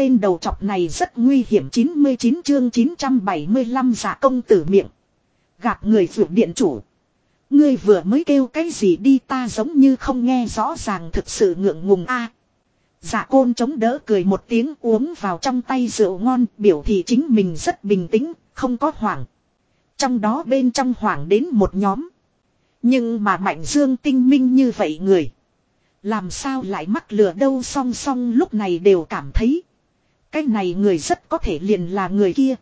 Tên đầu chọc này rất nguy hiểm 99 chương 975 giả công tử miệng. Gạt người vượt điện chủ. Ngươi vừa mới kêu cái gì đi ta giống như không nghe rõ ràng thực sự ngượng ngùng a. Dạ côn chống đỡ cười một tiếng uống vào trong tay rượu ngon biểu thị chính mình rất bình tĩnh, không có hoảng. Trong đó bên trong hoảng đến một nhóm. Nhưng mà Mạnh Dương tinh minh như vậy người. Làm sao lại mắc lừa đâu song song lúc này đều cảm thấy. Cái này người rất có thể liền là người kia.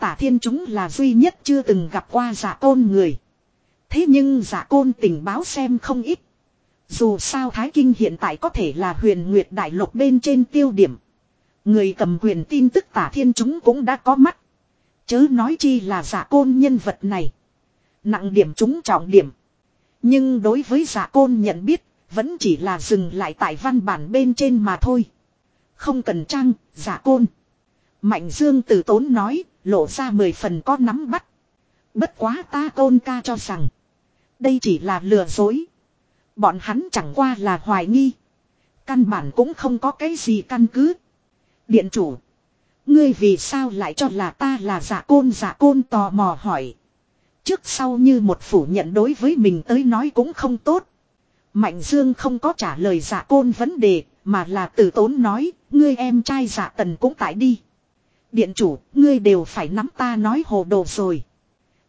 Tả thiên chúng là duy nhất chưa từng gặp qua giả côn người. Thế nhưng giả côn tình báo xem không ít. Dù sao Thái Kinh hiện tại có thể là huyền nguyệt đại lục bên trên tiêu điểm. Người cầm quyền tin tức tả thiên chúng cũng đã có mắt. Chớ nói chi là giả côn nhân vật này. Nặng điểm chúng trọng điểm. Nhưng đối với giả côn nhận biết, vẫn chỉ là dừng lại tại văn bản bên trên mà thôi. Không cần trang, giả côn. Mạnh Dương từ tốn nói, lộ ra mười phần có nắm bắt. Bất quá ta côn ca cho rằng. Đây chỉ là lừa dối. Bọn hắn chẳng qua là hoài nghi. Căn bản cũng không có cái gì căn cứ. Điện chủ. Ngươi vì sao lại cho là ta là giả côn giả côn tò mò hỏi. Trước sau như một phủ nhận đối với mình tới nói cũng không tốt. Mạnh Dương không có trả lời giả côn vấn đề, mà là tử tốn nói, ngươi em trai giả tần cũng tại đi. Điện chủ, ngươi đều phải nắm ta nói hồ đồ rồi.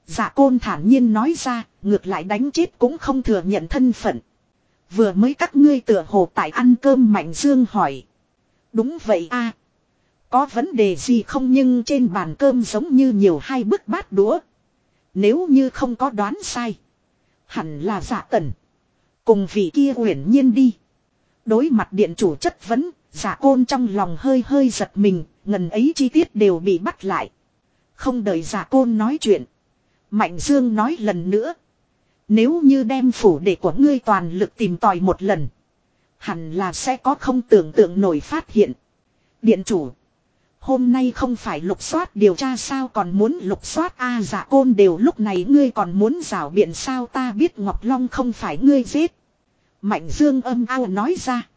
Giả côn thản nhiên nói ra, ngược lại đánh chết cũng không thừa nhận thân phận. Vừa mới các ngươi tựa hồ tại ăn cơm Mạnh Dương hỏi. Đúng vậy a Có vấn đề gì không nhưng trên bàn cơm giống như nhiều hai bức bát đũa. Nếu như không có đoán sai. Hẳn là giả tần. Cùng vị kia uyển nhiên đi. Đối mặt điện chủ chất vấn, giả côn trong lòng hơi hơi giật mình, ngần ấy chi tiết đều bị bắt lại. Không đợi giả côn nói chuyện. Mạnh Dương nói lần nữa. Nếu như đem phủ đệ của ngươi toàn lực tìm tòi một lần. Hẳn là sẽ có không tưởng tượng nổi phát hiện. Điện chủ. Hôm nay không phải lục soát điều tra sao còn muốn lục soát a à, dạ côn đều lúc này ngươi còn muốn rảo biện sao ta biết Ngọc Long không phải ngươi giết. Mạnh dương âm ao nói ra.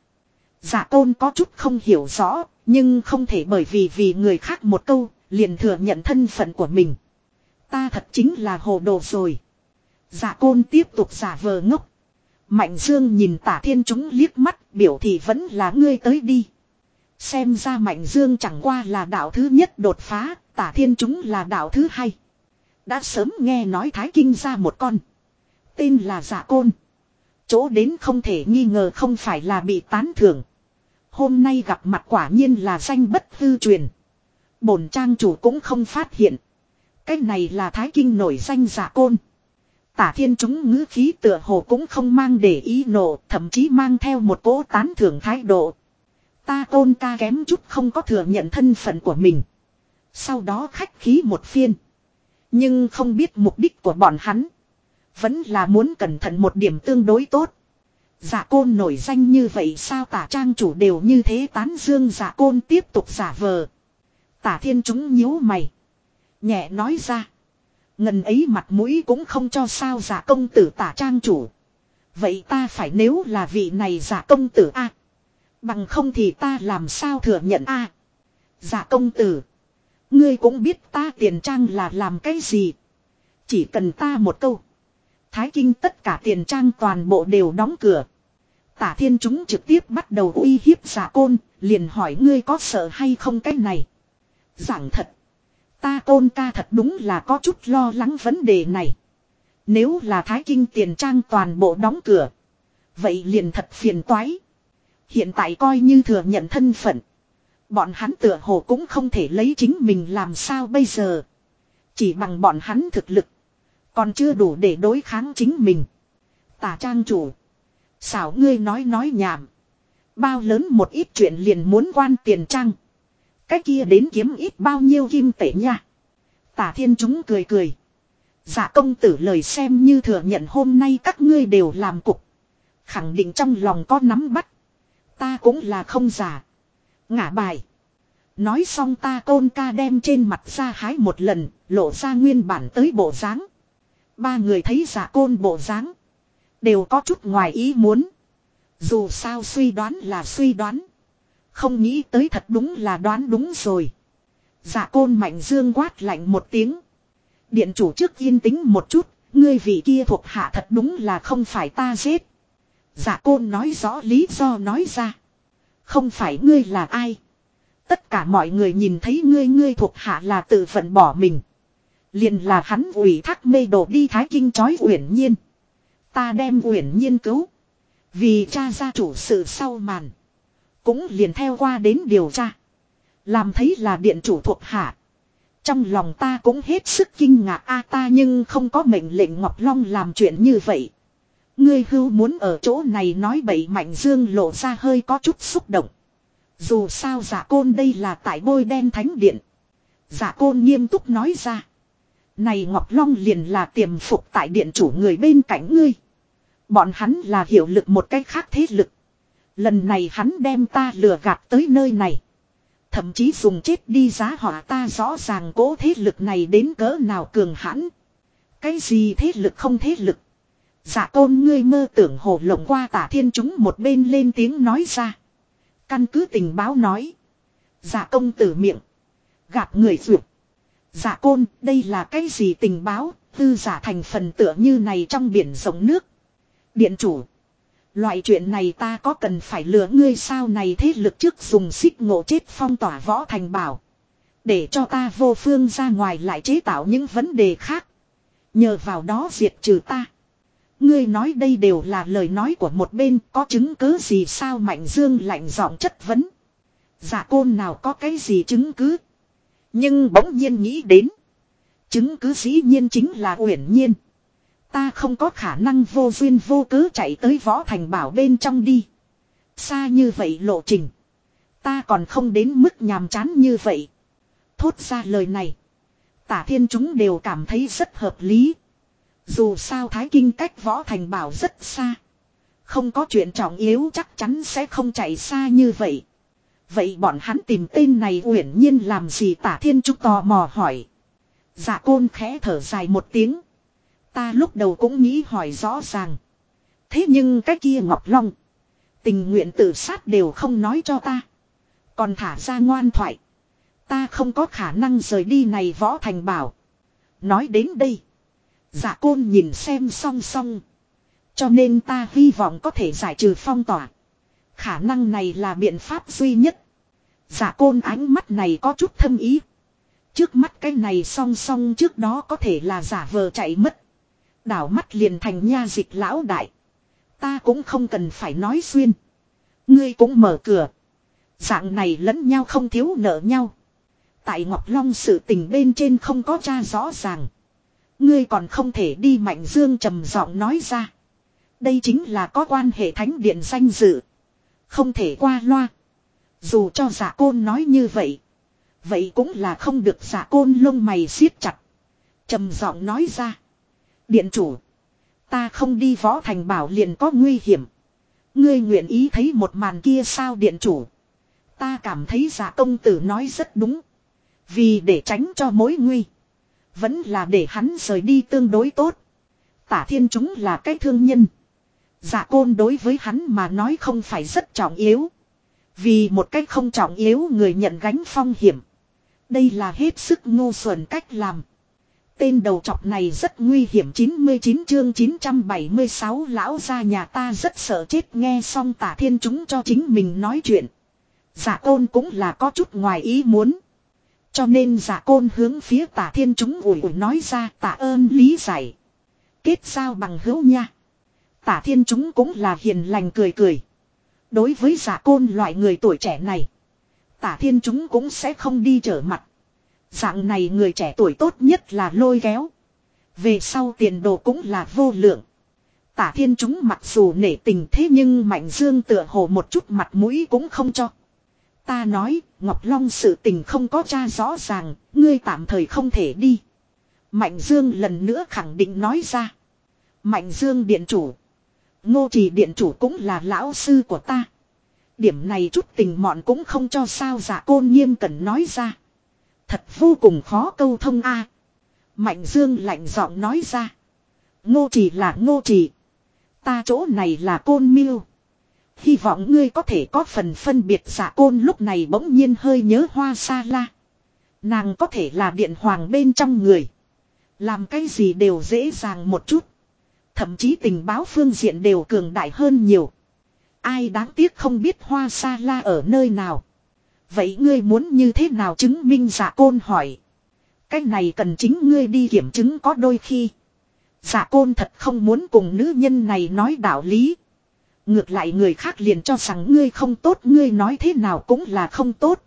Dạ tôn có chút không hiểu rõ, nhưng không thể bởi vì vì người khác một câu, liền thừa nhận thân phận của mình. Ta thật chính là hồ đồ rồi. Dạ côn tiếp tục giả vờ ngốc. Mạnh dương nhìn tả thiên chúng liếc mắt, biểu thì vẫn là ngươi tới đi. Xem ra Mạnh Dương chẳng qua là đạo thứ nhất đột phá, tả thiên chúng là đạo thứ hai. Đã sớm nghe nói Thái Kinh ra một con. Tên là Giả Côn. Chỗ đến không thể nghi ngờ không phải là bị tán thưởng. Hôm nay gặp mặt quả nhiên là danh bất hư truyền. Bổn trang chủ cũng không phát hiện. Cái này là Thái Kinh nổi danh Giả Côn. Tả thiên chúng ngữ khí tựa hồ cũng không mang để ý nổ, thậm chí mang theo một cỗ tán thưởng thái độ. Ta tôn ca kém chút không có thừa nhận thân phận của mình. Sau đó khách khí một phiên. Nhưng không biết mục đích của bọn hắn. Vẫn là muốn cẩn thận một điểm tương đối tốt. Giả côn nổi danh như vậy sao tả trang chủ đều như thế tán dương giả côn tiếp tục giả vờ. Tả thiên chúng nhíu mày. Nhẹ nói ra. Ngần ấy mặt mũi cũng không cho sao giả công tử tả trang chủ. Vậy ta phải nếu là vị này giả công tử a Bằng không thì ta làm sao thừa nhận a à, công tử. Ngươi cũng biết ta tiền trang là làm cái gì. Chỉ cần ta một câu. Thái kinh tất cả tiền trang toàn bộ đều đóng cửa. Tả thiên chúng trực tiếp bắt đầu uy hiếp giả côn. Liền hỏi ngươi có sợ hay không cái này. Giảng thật. Ta côn ca thật đúng là có chút lo lắng vấn đề này. Nếu là thái kinh tiền trang toàn bộ đóng cửa. Vậy liền thật phiền toái. Hiện tại coi như thừa nhận thân phận. Bọn hắn tựa hồ cũng không thể lấy chính mình làm sao bây giờ. Chỉ bằng bọn hắn thực lực. Còn chưa đủ để đối kháng chính mình. Tả trang chủ. Xảo ngươi nói nói nhảm. Bao lớn một ít chuyện liền muốn quan tiền trang. Cái kia đến kiếm ít bao nhiêu kim tể nha. Tả thiên chúng cười cười. Dạ công tử lời xem như thừa nhận hôm nay các ngươi đều làm cục. Khẳng định trong lòng có nắm bắt. Ta cũng là không giả. Ngả bài. Nói xong ta côn ca đem trên mặt ra hái một lần, lộ ra nguyên bản tới bộ dáng. Ba người thấy giả côn bộ dáng. Đều có chút ngoài ý muốn. Dù sao suy đoán là suy đoán. Không nghĩ tới thật đúng là đoán đúng rồi. giả côn mạnh dương quát lạnh một tiếng. Điện chủ trước yên tĩnh một chút, ngươi vị kia thuộc hạ thật đúng là không phải ta giết. giả côn nói rõ lý do nói ra. Không phải ngươi là ai. Tất cả mọi người nhìn thấy ngươi ngươi thuộc hạ là tự phận bỏ mình. Liền là hắn ủy thác mê đồ đi thái kinh chói uyển nhiên. Ta đem uyển nhiên cứu. Vì cha gia chủ sự sau màn. Cũng liền theo qua đến điều tra. Làm thấy là điện chủ thuộc hạ. Trong lòng ta cũng hết sức kinh ngạc a, ta nhưng không có mệnh lệnh Ngọc Long làm chuyện như vậy. Ngươi hưu muốn ở chỗ này nói bậy mạnh dương lộ ra hơi có chút xúc động. Dù sao giả côn đây là tại bôi đen thánh điện. Giả côn nghiêm túc nói ra. Này Ngọc Long liền là tiềm phục tại điện chủ người bên cạnh ngươi. Bọn hắn là hiệu lực một cách khác thế lực. Lần này hắn đem ta lừa gạt tới nơi này. Thậm chí dùng chết đi giá họa ta rõ ràng cố thế lực này đến cỡ nào cường hãn. Cái gì thế lực không thế lực. Giả tôn ngươi mơ tưởng hồ lộng qua tả thiên chúng một bên lên tiếng nói ra. Căn cứ tình báo nói. Giả công tử miệng. Gạt người vượt. Giả côn, đây là cái gì tình báo. Tư giả thành phần tựa như này trong biển rộng nước. Điện chủ. Loại chuyện này ta có cần phải lừa ngươi sao này thế lực trước dùng xích ngộ chết phong tỏa võ thành bảo. Để cho ta vô phương ra ngoài lại chế tạo những vấn đề khác. Nhờ vào đó diệt trừ ta. Ngươi nói đây đều là lời nói của một bên, có chứng cứ gì sao Mạnh Dương lạnh giọng chất vấn. Giả côn nào có cái gì chứng cứ. Nhưng bỗng nhiên nghĩ đến. Chứng cứ dĩ nhiên chính là uyển nhiên. Ta không có khả năng vô duyên vô cớ chạy tới võ thành bảo bên trong đi. Xa như vậy lộ trình. Ta còn không đến mức nhàm chán như vậy. Thốt ra lời này. Tả thiên chúng đều cảm thấy rất hợp lý. Dù sao Thái Kinh cách võ thành bảo rất xa. Không có chuyện trọng yếu chắc chắn sẽ không chạy xa như vậy. Vậy bọn hắn tìm tên này uyển nhiên làm gì tả thiên trúc tò mò hỏi. Dạ côn khẽ thở dài một tiếng. Ta lúc đầu cũng nghĩ hỏi rõ ràng. Thế nhưng cái kia Ngọc Long. Tình nguyện tự sát đều không nói cho ta. Còn thả ra ngoan thoại. Ta không có khả năng rời đi này võ thành bảo. Nói đến đây. Dạ côn nhìn xem song song. Cho nên ta hy vọng có thể giải trừ phong tỏa. Khả năng này là biện pháp duy nhất. Giả côn ánh mắt này có chút thâm ý. Trước mắt cái này song song trước đó có thể là giả vờ chạy mất. Đảo mắt liền thành nha dịch lão đại. Ta cũng không cần phải nói xuyên. Ngươi cũng mở cửa. Dạng này lẫn nhau không thiếu nợ nhau. Tại Ngọc Long sự tình bên trên không có cha rõ ràng. Ngươi còn không thể đi Mạnh Dương trầm giọng nói ra. Đây chính là có quan hệ thánh điện danh dự. Không thể qua loa. Dù cho giả côn nói như vậy. Vậy cũng là không được giả côn lông mày siết chặt. trầm giọng nói ra. Điện chủ. Ta không đi võ thành bảo liền có nguy hiểm. Ngươi nguyện ý thấy một màn kia sao điện chủ. Ta cảm thấy giả công tử nói rất đúng. Vì để tránh cho mối nguy. Vẫn là để hắn rời đi tương đối tốt. Tả thiên chúng là cái thương nhân dạ côn đối với hắn mà nói không phải rất trọng yếu. Vì một cách không trọng yếu người nhận gánh phong hiểm. Đây là hết sức ngu xuẩn cách làm. Tên đầu trọc này rất nguy hiểm 99 chương 976 lão ra nhà ta rất sợ chết nghe xong tả thiên chúng cho chính mình nói chuyện. Giả côn cũng là có chút ngoài ý muốn. Cho nên giả côn hướng phía tả thiên chúng ủi ủi nói ra, tạ ơn lý giải. Kết giao bằng hữu nha. Tả thiên chúng cũng là hiền lành cười cười. Đối với giả côn loại người tuổi trẻ này. Tả thiên chúng cũng sẽ không đi trở mặt. Dạng này người trẻ tuổi tốt nhất là lôi kéo. Về sau tiền đồ cũng là vô lượng. Tả thiên chúng mặc dù nể tình thế nhưng Mạnh Dương tựa hồ một chút mặt mũi cũng không cho. Ta nói, Ngọc Long sự tình không có cha rõ ràng, ngươi tạm thời không thể đi. Mạnh Dương lần nữa khẳng định nói ra. Mạnh Dương điện chủ. Ngô trì điện chủ cũng là lão sư của ta. Điểm này chút tình mọn cũng không cho sao giả côn nghiêm cần nói ra. Thật vô cùng khó câu thông a. Mạnh Dương lạnh giọng nói ra. Ngô trì là ngô trì. Ta chỗ này là côn miêu. Hy vọng ngươi có thể có phần phân biệt giả côn lúc này bỗng nhiên hơi nhớ hoa sa la. Nàng có thể là điện hoàng bên trong người. Làm cái gì đều dễ dàng một chút. Thậm chí tình báo phương diện đều cường đại hơn nhiều. Ai đáng tiếc không biết hoa sa la ở nơi nào. Vậy ngươi muốn như thế nào chứng minh giả côn hỏi. Cái này cần chính ngươi đi kiểm chứng có đôi khi. Giả côn thật không muốn cùng nữ nhân này nói đạo lý. Ngược lại người khác liền cho rằng ngươi không tốt, ngươi nói thế nào cũng là không tốt.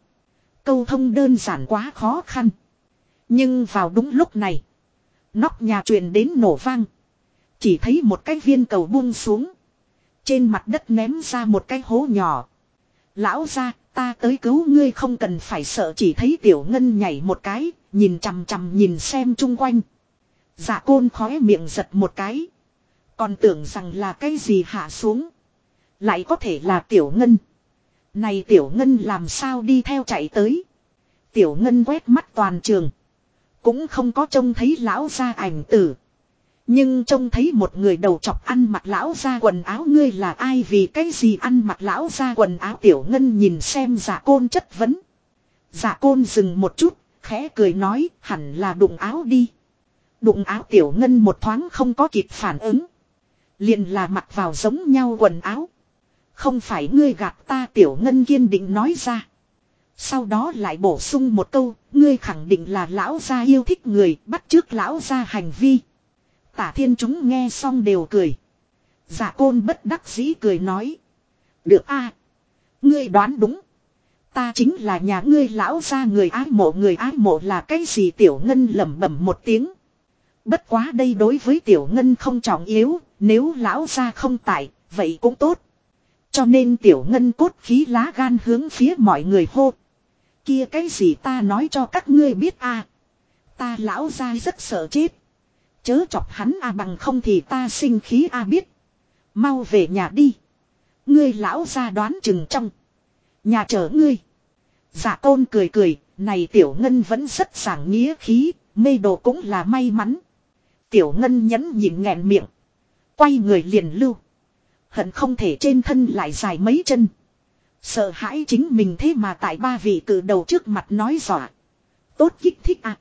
Câu thông đơn giản quá khó khăn. Nhưng vào đúng lúc này. Nóc nhà truyền đến nổ vang. Chỉ thấy một cái viên cầu buông xuống. Trên mặt đất ném ra một cái hố nhỏ. Lão ra, ta tới cứu ngươi không cần phải sợ chỉ thấy tiểu ngân nhảy một cái, nhìn chằm chằm nhìn xem chung quanh. Dạ côn khóe miệng giật một cái. Còn tưởng rằng là cái gì hạ xuống. Lại có thể là tiểu ngân. Này tiểu ngân làm sao đi theo chạy tới. Tiểu ngân quét mắt toàn trường. Cũng không có trông thấy lão gia ảnh tử. Nhưng trông thấy một người đầu chọc ăn mặc lão ra quần áo ngươi là ai vì cái gì ăn mặc lão ra quần áo tiểu ngân nhìn xem giả côn chất vấn. Giả côn dừng một chút, khẽ cười nói hẳn là đụng áo đi. Đụng áo tiểu ngân một thoáng không có kịp phản ứng. Liền là mặc vào giống nhau quần áo. Không phải ngươi gạt ta tiểu ngân kiên định nói ra. Sau đó lại bổ sung một câu, ngươi khẳng định là lão gia yêu thích người, bắt trước lão gia hành vi. Tả thiên chúng nghe xong đều cười. giả côn bất đắc dĩ cười nói. Được a Ngươi đoán đúng. Ta chính là nhà ngươi lão gia người ái mộ người ái mộ là cái gì tiểu ngân lẩm bẩm một tiếng. Bất quá đây đối với tiểu ngân không trọng yếu, nếu lão gia không tại, vậy cũng tốt. Cho nên tiểu ngân cốt khí lá gan hướng phía mọi người hô. Kia cái gì ta nói cho các ngươi biết a Ta lão gia rất sợ chết. Chớ chọc hắn a bằng không thì ta sinh khí a biết. Mau về nhà đi. Ngươi lão ra đoán chừng trong. Nhà chở ngươi. Giả tôn cười cười, này tiểu ngân vẫn rất sảng nghĩa khí, mê đồ cũng là may mắn. Tiểu ngân nhẫn nhịn nghẹn miệng. Quay người liền lưu. Hận không thể trên thân lại dài mấy chân. Sợ hãi chính mình thế mà tại ba vị cử đầu trước mặt nói dọa. Tốt kích thích à.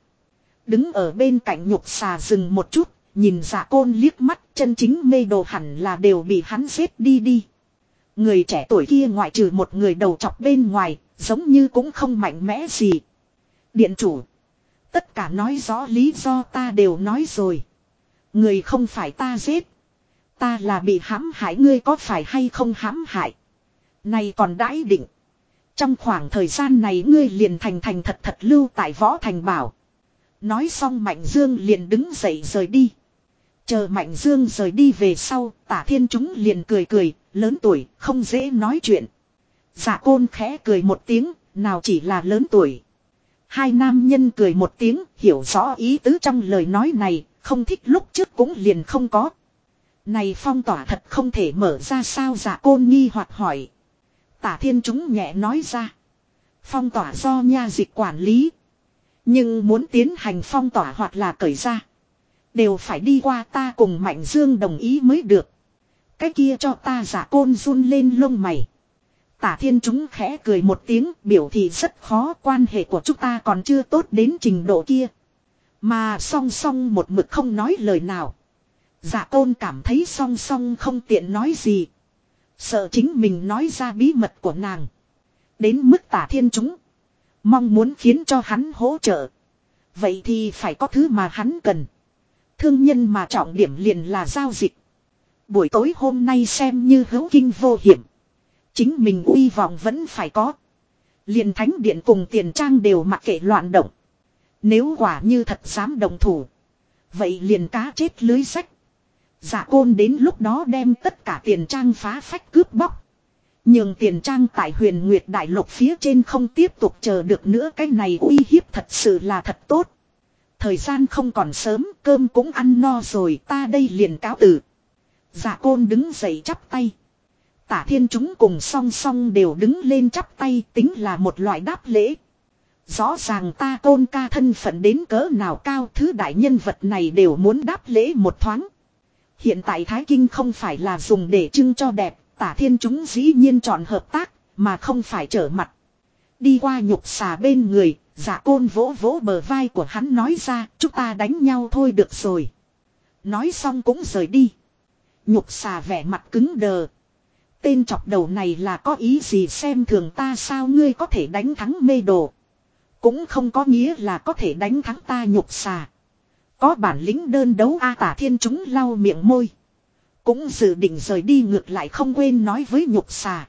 Đứng ở bên cạnh nhục xà dừng một chút, nhìn giả côn liếc mắt chân chính mê đồ hẳn là đều bị hắn giết đi đi. Người trẻ tuổi kia ngoại trừ một người đầu chọc bên ngoài, giống như cũng không mạnh mẽ gì. Điện chủ. Tất cả nói rõ lý do ta đều nói rồi. Người không phải ta giết. Ta là bị hãm hại ngươi có phải hay không hãm hại. Này còn đãi định. Trong khoảng thời gian này ngươi liền thành thành thật thật lưu tại võ thành bảo. Nói xong Mạnh Dương liền đứng dậy rời đi. Chờ Mạnh Dương rời đi về sau, tả thiên chúng liền cười cười, lớn tuổi, không dễ nói chuyện. Dạ côn khẽ cười một tiếng, nào chỉ là lớn tuổi. Hai nam nhân cười một tiếng, hiểu rõ ý tứ trong lời nói này, không thích lúc trước cũng liền không có. Này phong tỏa thật không thể mở ra sao dạ côn nghi hoặc hỏi. Tả thiên chúng nhẹ nói ra. Phong tỏa do nha dịch quản lý. Nhưng muốn tiến hành phong tỏa hoặc là cởi ra. Đều phải đi qua ta cùng Mạnh Dương đồng ý mới được. Cái kia cho ta giả côn run lên lông mày. Tả thiên chúng khẽ cười một tiếng, biểu thị rất khó, quan hệ của chúng ta còn chưa tốt đến trình độ kia. Mà song song một mực không nói lời nào. Giả côn cảm thấy song song không tiện nói gì. Sợ chính mình nói ra bí mật của nàng. Đến mức tả thiên chúng. Mong muốn khiến cho hắn hỗ trợ. Vậy thì phải có thứ mà hắn cần. Thương nhân mà trọng điểm liền là giao dịch. Buổi tối hôm nay xem như hữu kinh vô hiểm. Chính mình uy vọng vẫn phải có. Liền thánh điện cùng tiền trang đều mặc kệ loạn động. Nếu quả như thật dám đồng thủ. Vậy liền cá chết lưới sách. Giả dạ côn đến lúc đó đem tất cả tiền trang phá phách cướp bóc. Nhưng tiền trang tại huyền Nguyệt Đại Lục phía trên không tiếp tục chờ được nữa cái này uy hiếp thật sự là thật tốt. Thời gian không còn sớm, cơm cũng ăn no rồi, ta đây liền cáo từ. Giả côn đứng dậy chắp tay. Tả thiên chúng cùng song song đều đứng lên chắp tay tính là một loại đáp lễ. Rõ ràng ta côn ca thân phận đến cỡ nào cao thứ đại nhân vật này đều muốn đáp lễ một thoáng. Hiện tại Thái Kinh không phải là dùng để trưng cho đẹp, tả thiên chúng dĩ nhiên chọn hợp tác, mà không phải trở mặt. Đi qua nhục xà bên người, giả côn vỗ vỗ bờ vai của hắn nói ra, chúng ta đánh nhau thôi được rồi. Nói xong cũng rời đi. Nhục xà vẻ mặt cứng đờ. Tên chọc đầu này là có ý gì xem thường ta sao ngươi có thể đánh thắng mê đồ. Cũng không có nghĩa là có thể đánh thắng ta nhục xà. Có bản lĩnh đơn đấu A tả thiên chúng lau miệng môi. Cũng dự định rời đi ngược lại không quên nói với nhục xà.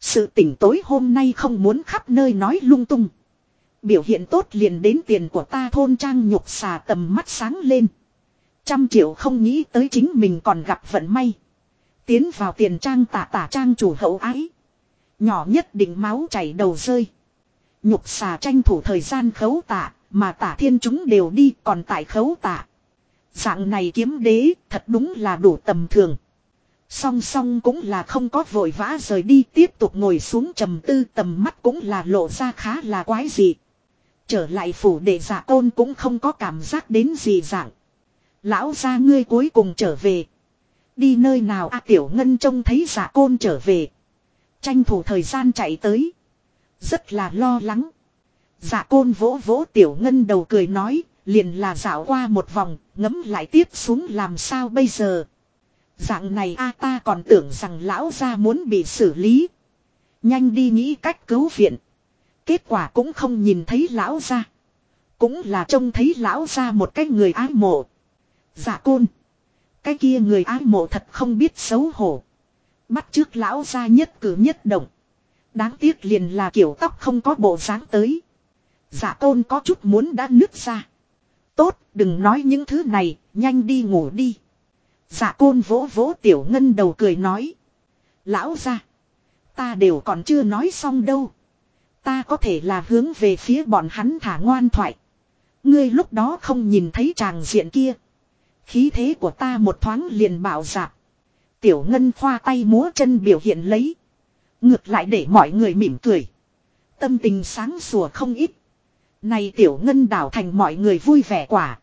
Sự tỉnh tối hôm nay không muốn khắp nơi nói lung tung. Biểu hiện tốt liền đến tiền của ta thôn trang nhục xà tầm mắt sáng lên. Trăm triệu không nghĩ tới chính mình còn gặp vận may. Tiến vào tiền trang tả tả trang chủ hậu ái. Nhỏ nhất định máu chảy đầu rơi. Nhục xà tranh thủ thời gian khấu tạ, mà tả thiên chúng đều đi còn tại khấu tạ. Dạng này kiếm đế, thật đúng là đủ tầm thường. Song song cũng là không có vội vã rời đi, tiếp tục ngồi xuống trầm tư, tầm mắt cũng là lộ ra khá là quái dị. Trở lại phủ để giả tôn cũng không có cảm giác đến gì dạng. Lão ra ngươi cuối cùng trở về. Đi nơi nào a tiểu ngân trông thấy giả côn trở về. Tranh thủ thời gian chạy tới. Rất là lo lắng. Giả côn vỗ vỗ tiểu ngân đầu cười nói. Liền là dạo qua một vòng. Ngấm lại tiếp xuống làm sao bây giờ. Dạng này a ta còn tưởng rằng lão gia muốn bị xử lý. Nhanh đi nghĩ cách cứu viện. Kết quả cũng không nhìn thấy lão gia. Cũng là trông thấy lão gia một cái người ái mộ. Dạ côn. Cái kia người ái mộ thật không biết xấu hổ. Bắt trước lão gia nhất cử nhất động. Đáng tiếc liền là kiểu tóc không có bộ dáng tới. Dạ côn có chút muốn đã nứt ra. Tốt, đừng nói những thứ này, nhanh đi ngủ đi. Dạ côn vỗ vỗ tiểu ngân đầu cười nói. Lão ra. Ta đều còn chưa nói xong đâu. Ta có thể là hướng về phía bọn hắn thả ngoan thoại. Ngươi lúc đó không nhìn thấy chàng diện kia. Khí thế của ta một thoáng liền bảo dạp. Tiểu ngân khoa tay múa chân biểu hiện lấy. Ngược lại để mọi người mỉm cười. Tâm tình sáng sủa không ít. Này tiểu ngân đảo thành mọi người vui vẻ quả.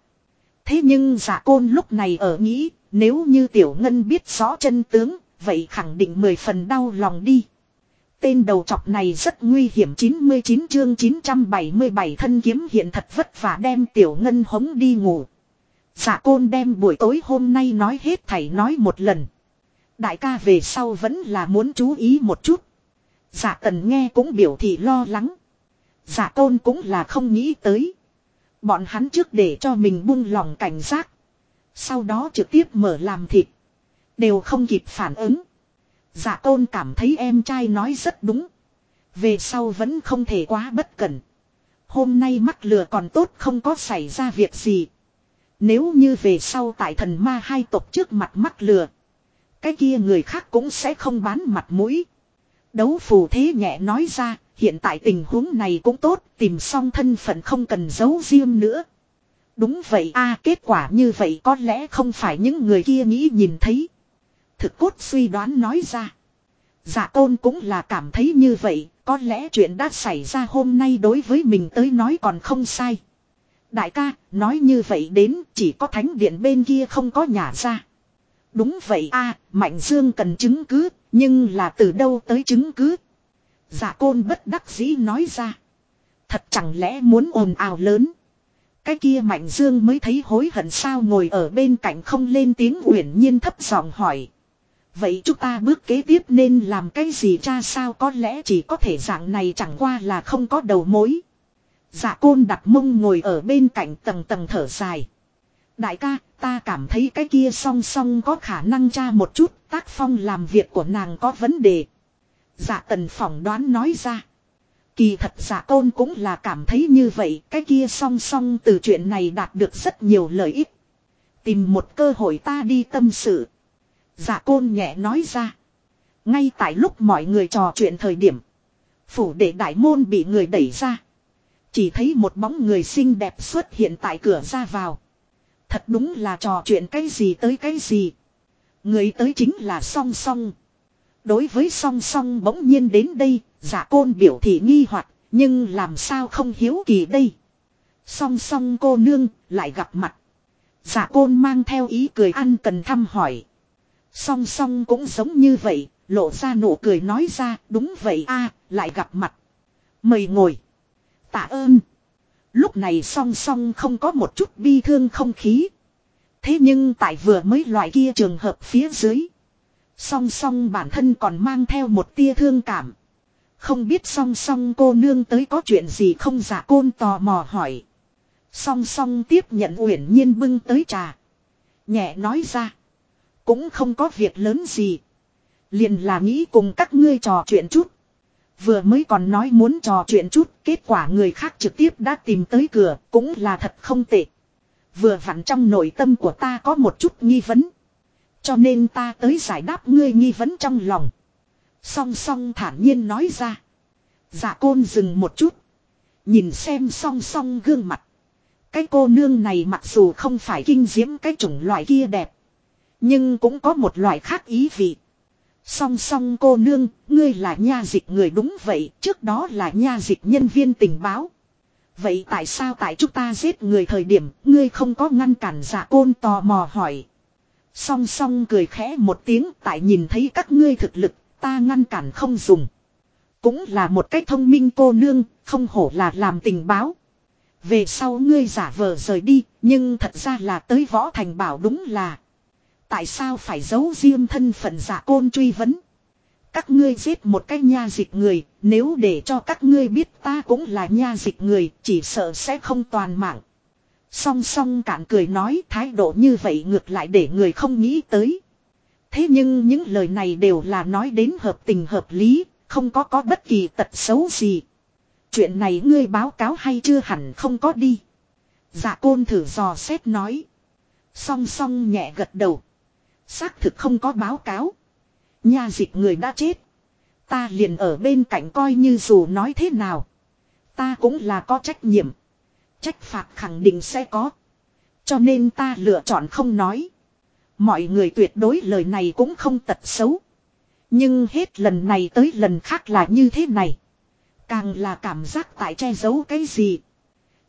Thế nhưng giả côn lúc này ở nghĩ, nếu như tiểu ngân biết rõ chân tướng, vậy khẳng định mười phần đau lòng đi. Tên đầu chọc này rất nguy hiểm 99 chương 977 thân kiếm hiện thật vất vả đem tiểu ngân hống đi ngủ. Giả côn đem buổi tối hôm nay nói hết thảy nói một lần. Đại ca về sau vẫn là muốn chú ý một chút. Giả tần nghe cũng biểu thị lo lắng. Giả tôn cũng là không nghĩ tới. Bọn hắn trước để cho mình buông lòng cảnh giác. Sau đó trực tiếp mở làm thịt. Đều không kịp phản ứng. Giả tôn cảm thấy em trai nói rất đúng. Về sau vẫn không thể quá bất cẩn. Hôm nay mắc lừa còn tốt không có xảy ra việc gì. Nếu như về sau tại thần ma hai tộc trước mặt mắc lừa. Cái kia người khác cũng sẽ không bán mặt mũi. Đấu phù thế nhẹ nói ra, hiện tại tình huống này cũng tốt, tìm xong thân phận không cần giấu riêng nữa. Đúng vậy a kết quả như vậy có lẽ không phải những người kia nghĩ nhìn thấy. Thực cốt suy đoán nói ra. Dạ tôn cũng là cảm thấy như vậy, có lẽ chuyện đã xảy ra hôm nay đối với mình tới nói còn không sai. Đại ca, nói như vậy đến chỉ có thánh điện bên kia không có nhà ra. Đúng vậy a Mạnh Dương cần chứng cứ, nhưng là từ đâu tới chứng cứ. Dạ côn bất đắc dĩ nói ra. Thật chẳng lẽ muốn ồn ào lớn. Cái kia Mạnh Dương mới thấy hối hận sao ngồi ở bên cạnh không lên tiếng uyển nhiên thấp giọng hỏi. Vậy chúng ta bước kế tiếp nên làm cái gì cha sao có lẽ chỉ có thể dạng này chẳng qua là không có đầu mối. Dạ côn đặt mông ngồi ở bên cạnh tầng tầng thở dài. Đại ca, ta cảm thấy cái kia song song có khả năng tra một chút, tác phong làm việc của nàng có vấn đề. Dạ tần phỏng đoán nói ra. Kỳ thật giả tôn cũng là cảm thấy như vậy, cái kia song song từ chuyện này đạt được rất nhiều lợi ích. Tìm một cơ hội ta đi tâm sự. Dạ giả côn nhẹ nói ra. Ngay tại lúc mọi người trò chuyện thời điểm. Phủ đệ đại môn bị người đẩy ra. Chỉ thấy một bóng người xinh đẹp xuất hiện tại cửa ra vào. Thật đúng là trò chuyện cái gì tới cái gì. Người tới chính là song song. Đối với song song bỗng nhiên đến đây, giả côn biểu thị nghi hoặc nhưng làm sao không hiếu kỳ đây. Song song cô nương, lại gặp mặt. Giả côn mang theo ý cười ăn cần thăm hỏi. Song song cũng giống như vậy, lộ ra nụ cười nói ra đúng vậy a lại gặp mặt. Mời ngồi. Tạ ơn. Lúc này song song không có một chút bi thương không khí. Thế nhưng tại vừa mới loại kia trường hợp phía dưới. Song song bản thân còn mang theo một tia thương cảm. Không biết song song cô nương tới có chuyện gì không giả côn tò mò hỏi. Song song tiếp nhận uyển nhiên bưng tới trà. Nhẹ nói ra. Cũng không có việc lớn gì. Liền là nghĩ cùng các ngươi trò chuyện chút. Vừa mới còn nói muốn trò chuyện chút, kết quả người khác trực tiếp đã tìm tới cửa, cũng là thật không tệ. Vừa vặn trong nội tâm của ta có một chút nghi vấn. Cho nên ta tới giải đáp ngươi nghi vấn trong lòng. Song song thản nhiên nói ra. Dạ côn dừng một chút. Nhìn xem song song gương mặt. Cái cô nương này mặc dù không phải kinh diễm cái chủng loại kia đẹp. Nhưng cũng có một loại khác ý vị. Song song cô nương, ngươi là nha dịch người đúng vậy, trước đó là nha dịch nhân viên tình báo. Vậy tại sao tại chúng ta giết người thời điểm, ngươi không có ngăn cản giả côn tò mò hỏi. Song song cười khẽ một tiếng tại nhìn thấy các ngươi thực lực, ta ngăn cản không dùng. Cũng là một cách thông minh cô nương, không hổ là làm tình báo. Về sau ngươi giả vờ rời đi, nhưng thật ra là tới võ thành bảo đúng là. Tại sao phải giấu riêng thân phận giả côn truy vấn? Các ngươi giết một cái nha dịch người, nếu để cho các ngươi biết ta cũng là nha dịch người, chỉ sợ sẽ không toàn mạng. Song song cạn cười nói thái độ như vậy ngược lại để người không nghĩ tới. Thế nhưng những lời này đều là nói đến hợp tình hợp lý, không có có bất kỳ tật xấu gì. Chuyện này ngươi báo cáo hay chưa hẳn không có đi. Dạ côn thử dò xét nói. Song song nhẹ gật đầu. Xác thực không có báo cáo. Nha dịch người đã chết. Ta liền ở bên cạnh coi như dù nói thế nào. Ta cũng là có trách nhiệm. Trách phạt khẳng định sẽ có. Cho nên ta lựa chọn không nói. Mọi người tuyệt đối lời này cũng không tật xấu. Nhưng hết lần này tới lần khác là như thế này. Càng là cảm giác tại che giấu cái gì.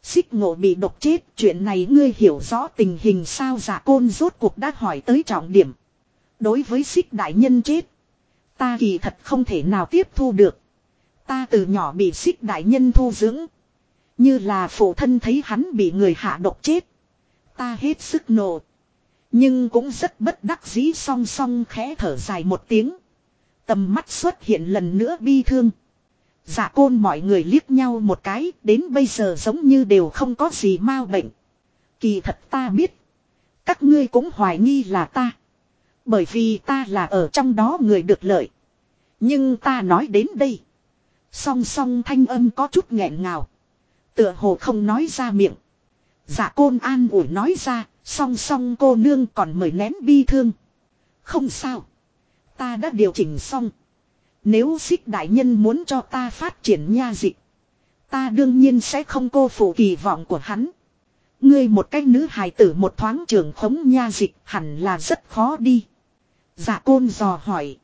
Xích ngộ bị độc chết, chuyện này ngươi hiểu rõ tình hình sao giả côn rốt cuộc đã hỏi tới trọng điểm. Đối với xích đại nhân chết. Ta kỳ thật không thể nào tiếp thu được. Ta từ nhỏ bị xích đại nhân thu dưỡng. Như là phụ thân thấy hắn bị người hạ độc chết. Ta hết sức nộ. Nhưng cũng rất bất đắc dĩ song song khẽ thở dài một tiếng. Tầm mắt xuất hiện lần nữa bi thương. Giả côn mọi người liếc nhau một cái, đến bây giờ giống như đều không có gì mau bệnh. Kỳ thật ta biết. Các ngươi cũng hoài nghi là ta. Bởi vì ta là ở trong đó người được lợi. Nhưng ta nói đến đây. Song song thanh âm có chút nghẹn ngào. Tựa hồ không nói ra miệng. dạ côn an ủi nói ra, song song cô nương còn mời nén bi thương. Không sao. Ta đã điều chỉnh xong. Nếu xích đại nhân muốn cho ta phát triển nha dịch. Ta đương nhiên sẽ không cô phụ kỳ vọng của hắn. Ngươi một cái nữ hài tử một thoáng trưởng khống nha dịch hẳn là rất khó đi. Dạ côn dò hỏi.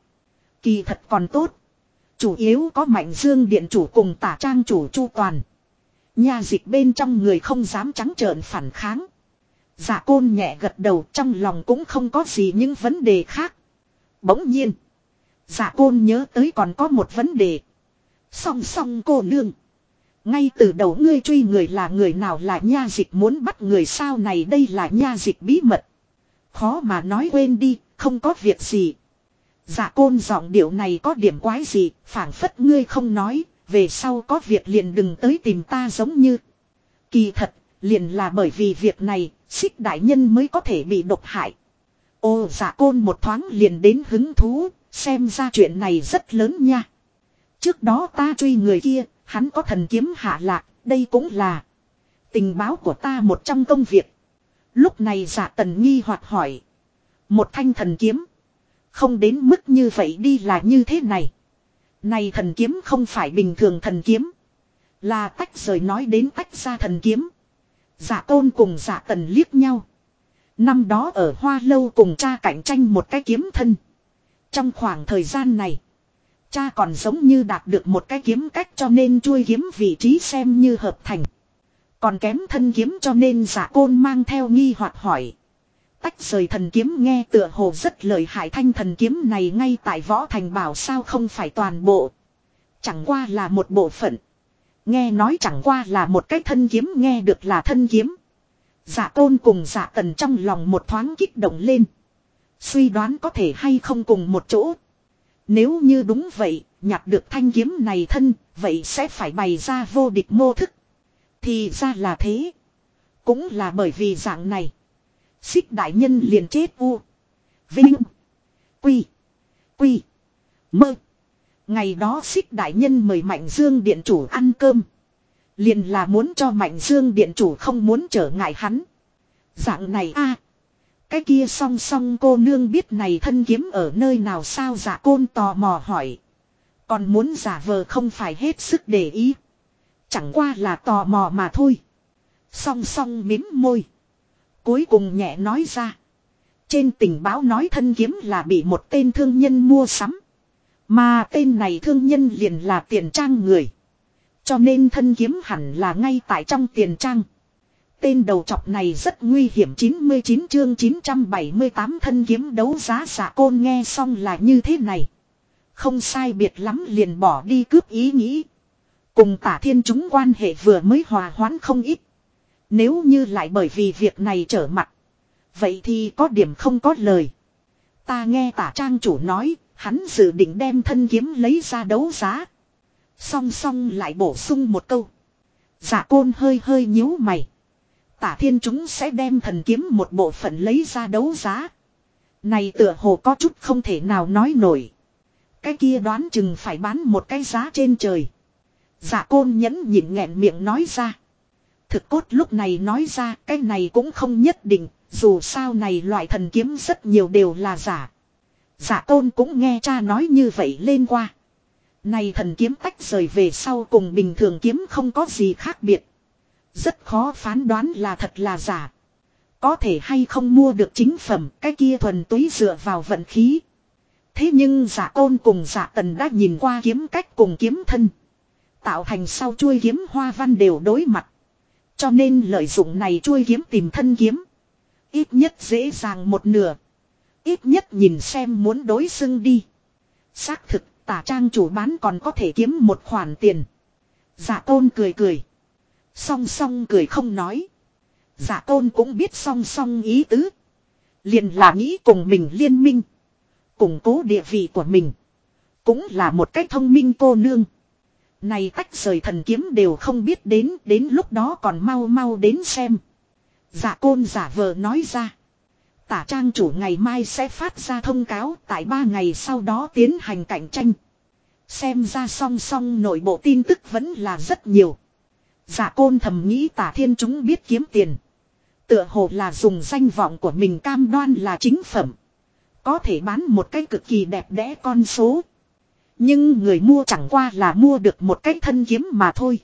Kỳ thật còn tốt. Chủ yếu có mạnh dương điện chủ cùng tả trang chủ chu toàn. Nha dịch bên trong người không dám trắng trợn phản kháng. Dạ côn nhẹ gật đầu trong lòng cũng không có gì những vấn đề khác. Bỗng nhiên. Dạ côn nhớ tới còn có một vấn đề. Song song cô nương. Ngay từ đầu ngươi truy người là người nào là nha dịch muốn bắt người sao này đây là nha dịch bí mật. Khó mà nói quên đi, không có việc gì. Dạ côn giọng điệu này có điểm quái gì, phảng phất ngươi không nói, về sau có việc liền đừng tới tìm ta giống như. Kỳ thật, liền là bởi vì việc này, xích đại nhân mới có thể bị độc hại. Ô dạ côn một thoáng liền đến hứng thú, xem ra chuyện này rất lớn nha. Trước đó ta truy người kia, hắn có thần kiếm hạ lạc, đây cũng là tình báo của ta một trong công việc. Lúc này giả tần nghi hoặc hỏi. Một thanh thần kiếm. Không đến mức như vậy đi là như thế này. Này thần kiếm không phải bình thường thần kiếm. Là tách rời nói đến tách ra thần kiếm. Giả tôn cùng giả tần liếc nhau. Năm đó ở Hoa Lâu cùng cha cạnh tranh một cái kiếm thân. Trong khoảng thời gian này. Cha còn giống như đạt được một cái kiếm cách cho nên chui kiếm vị trí xem như hợp thành. Còn kém thân kiếm cho nên giả côn mang theo nghi hoặc hỏi. Tách rời thần kiếm nghe tựa hồ rất lời hại thanh thần kiếm này ngay tại võ thành bảo sao không phải toàn bộ. Chẳng qua là một bộ phận. Nghe nói chẳng qua là một cái thân kiếm nghe được là thân kiếm. giả tôn cùng giả tần trong lòng một thoáng kích động lên. Suy đoán có thể hay không cùng một chỗ. Nếu như đúng vậy, nhặt được thanh kiếm này thân, vậy sẽ phải bày ra vô địch mô thức. Thì ra là thế. Cũng là bởi vì dạng này. Xích đại nhân liền chết u. Vinh. Quy. Quy. Mơ. Ngày đó xích đại nhân mời Mạnh Dương Điện Chủ ăn cơm. Liền là muốn cho Mạnh Dương Điện Chủ không muốn trở ngại hắn. Dạng này a Cái kia song song cô nương biết này thân kiếm ở nơi nào sao giả côn tò mò hỏi. Còn muốn giả vờ không phải hết sức để ý. Chẳng qua là tò mò mà thôi. Song song mím môi. Cuối cùng nhẹ nói ra. Trên tình báo nói thân kiếm là bị một tên thương nhân mua sắm. Mà tên này thương nhân liền là tiền trang người. Cho nên thân kiếm hẳn là ngay tại trong tiền trang. Tên đầu chọc này rất nguy hiểm 99 chương 978 thân kiếm đấu giá giả côn nghe xong là như thế này. Không sai biệt lắm liền bỏ đi cướp ý nghĩ. Cùng tả thiên chúng quan hệ vừa mới hòa hoãn không ít. Nếu như lại bởi vì việc này trở mặt. Vậy thì có điểm không có lời. Ta nghe tả trang chủ nói, hắn dự định đem thân kiếm lấy ra đấu giá. Song song lại bổ sung một câu. Giả côn hơi hơi nhíu mày. Tả thiên chúng sẽ đem thần kiếm một bộ phận lấy ra đấu giá. Này tựa hồ có chút không thể nào nói nổi. Cái kia đoán chừng phải bán một cái giá trên trời. Giả côn nhẫn nhịn nghẹn miệng nói ra. Thực cốt lúc này nói ra cái này cũng không nhất định, dù sao này loại thần kiếm rất nhiều đều là giả. Giả tôn cũng nghe cha nói như vậy lên qua. Này thần kiếm tách rời về sau cùng bình thường kiếm không có gì khác biệt. Rất khó phán đoán là thật là giả. Có thể hay không mua được chính phẩm cái kia thuần túy dựa vào vận khí. Thế nhưng giả tôn cùng giả tần đã nhìn qua kiếm cách cùng kiếm thân. Tạo thành sau chuôi kiếm hoa văn đều đối mặt. Cho nên lợi dụng này chui kiếm tìm thân kiếm. Ít nhất dễ dàng một nửa. Ít nhất nhìn xem muốn đối xưng đi. Xác thực, tả trang chủ bán còn có thể kiếm một khoản tiền. Giả tôn cười cười. Song song cười không nói. Giả tôn cũng biết song song ý tứ. Liền là nghĩ cùng mình liên minh. Củng cố địa vị của mình. Cũng là một cách thông minh cô nương. Này tách rời thần kiếm đều không biết đến, đến lúc đó còn mau mau đến xem. Giả côn giả vờ nói ra. Tả trang chủ ngày mai sẽ phát ra thông cáo tại ba ngày sau đó tiến hành cạnh tranh. Xem ra song song nội bộ tin tức vẫn là rất nhiều. Giả côn thầm nghĩ tả thiên chúng biết kiếm tiền. Tựa hồ là dùng danh vọng của mình cam đoan là chính phẩm. Có thể bán một cái cực kỳ đẹp đẽ con số. Nhưng người mua chẳng qua là mua được một cái thân kiếm mà thôi.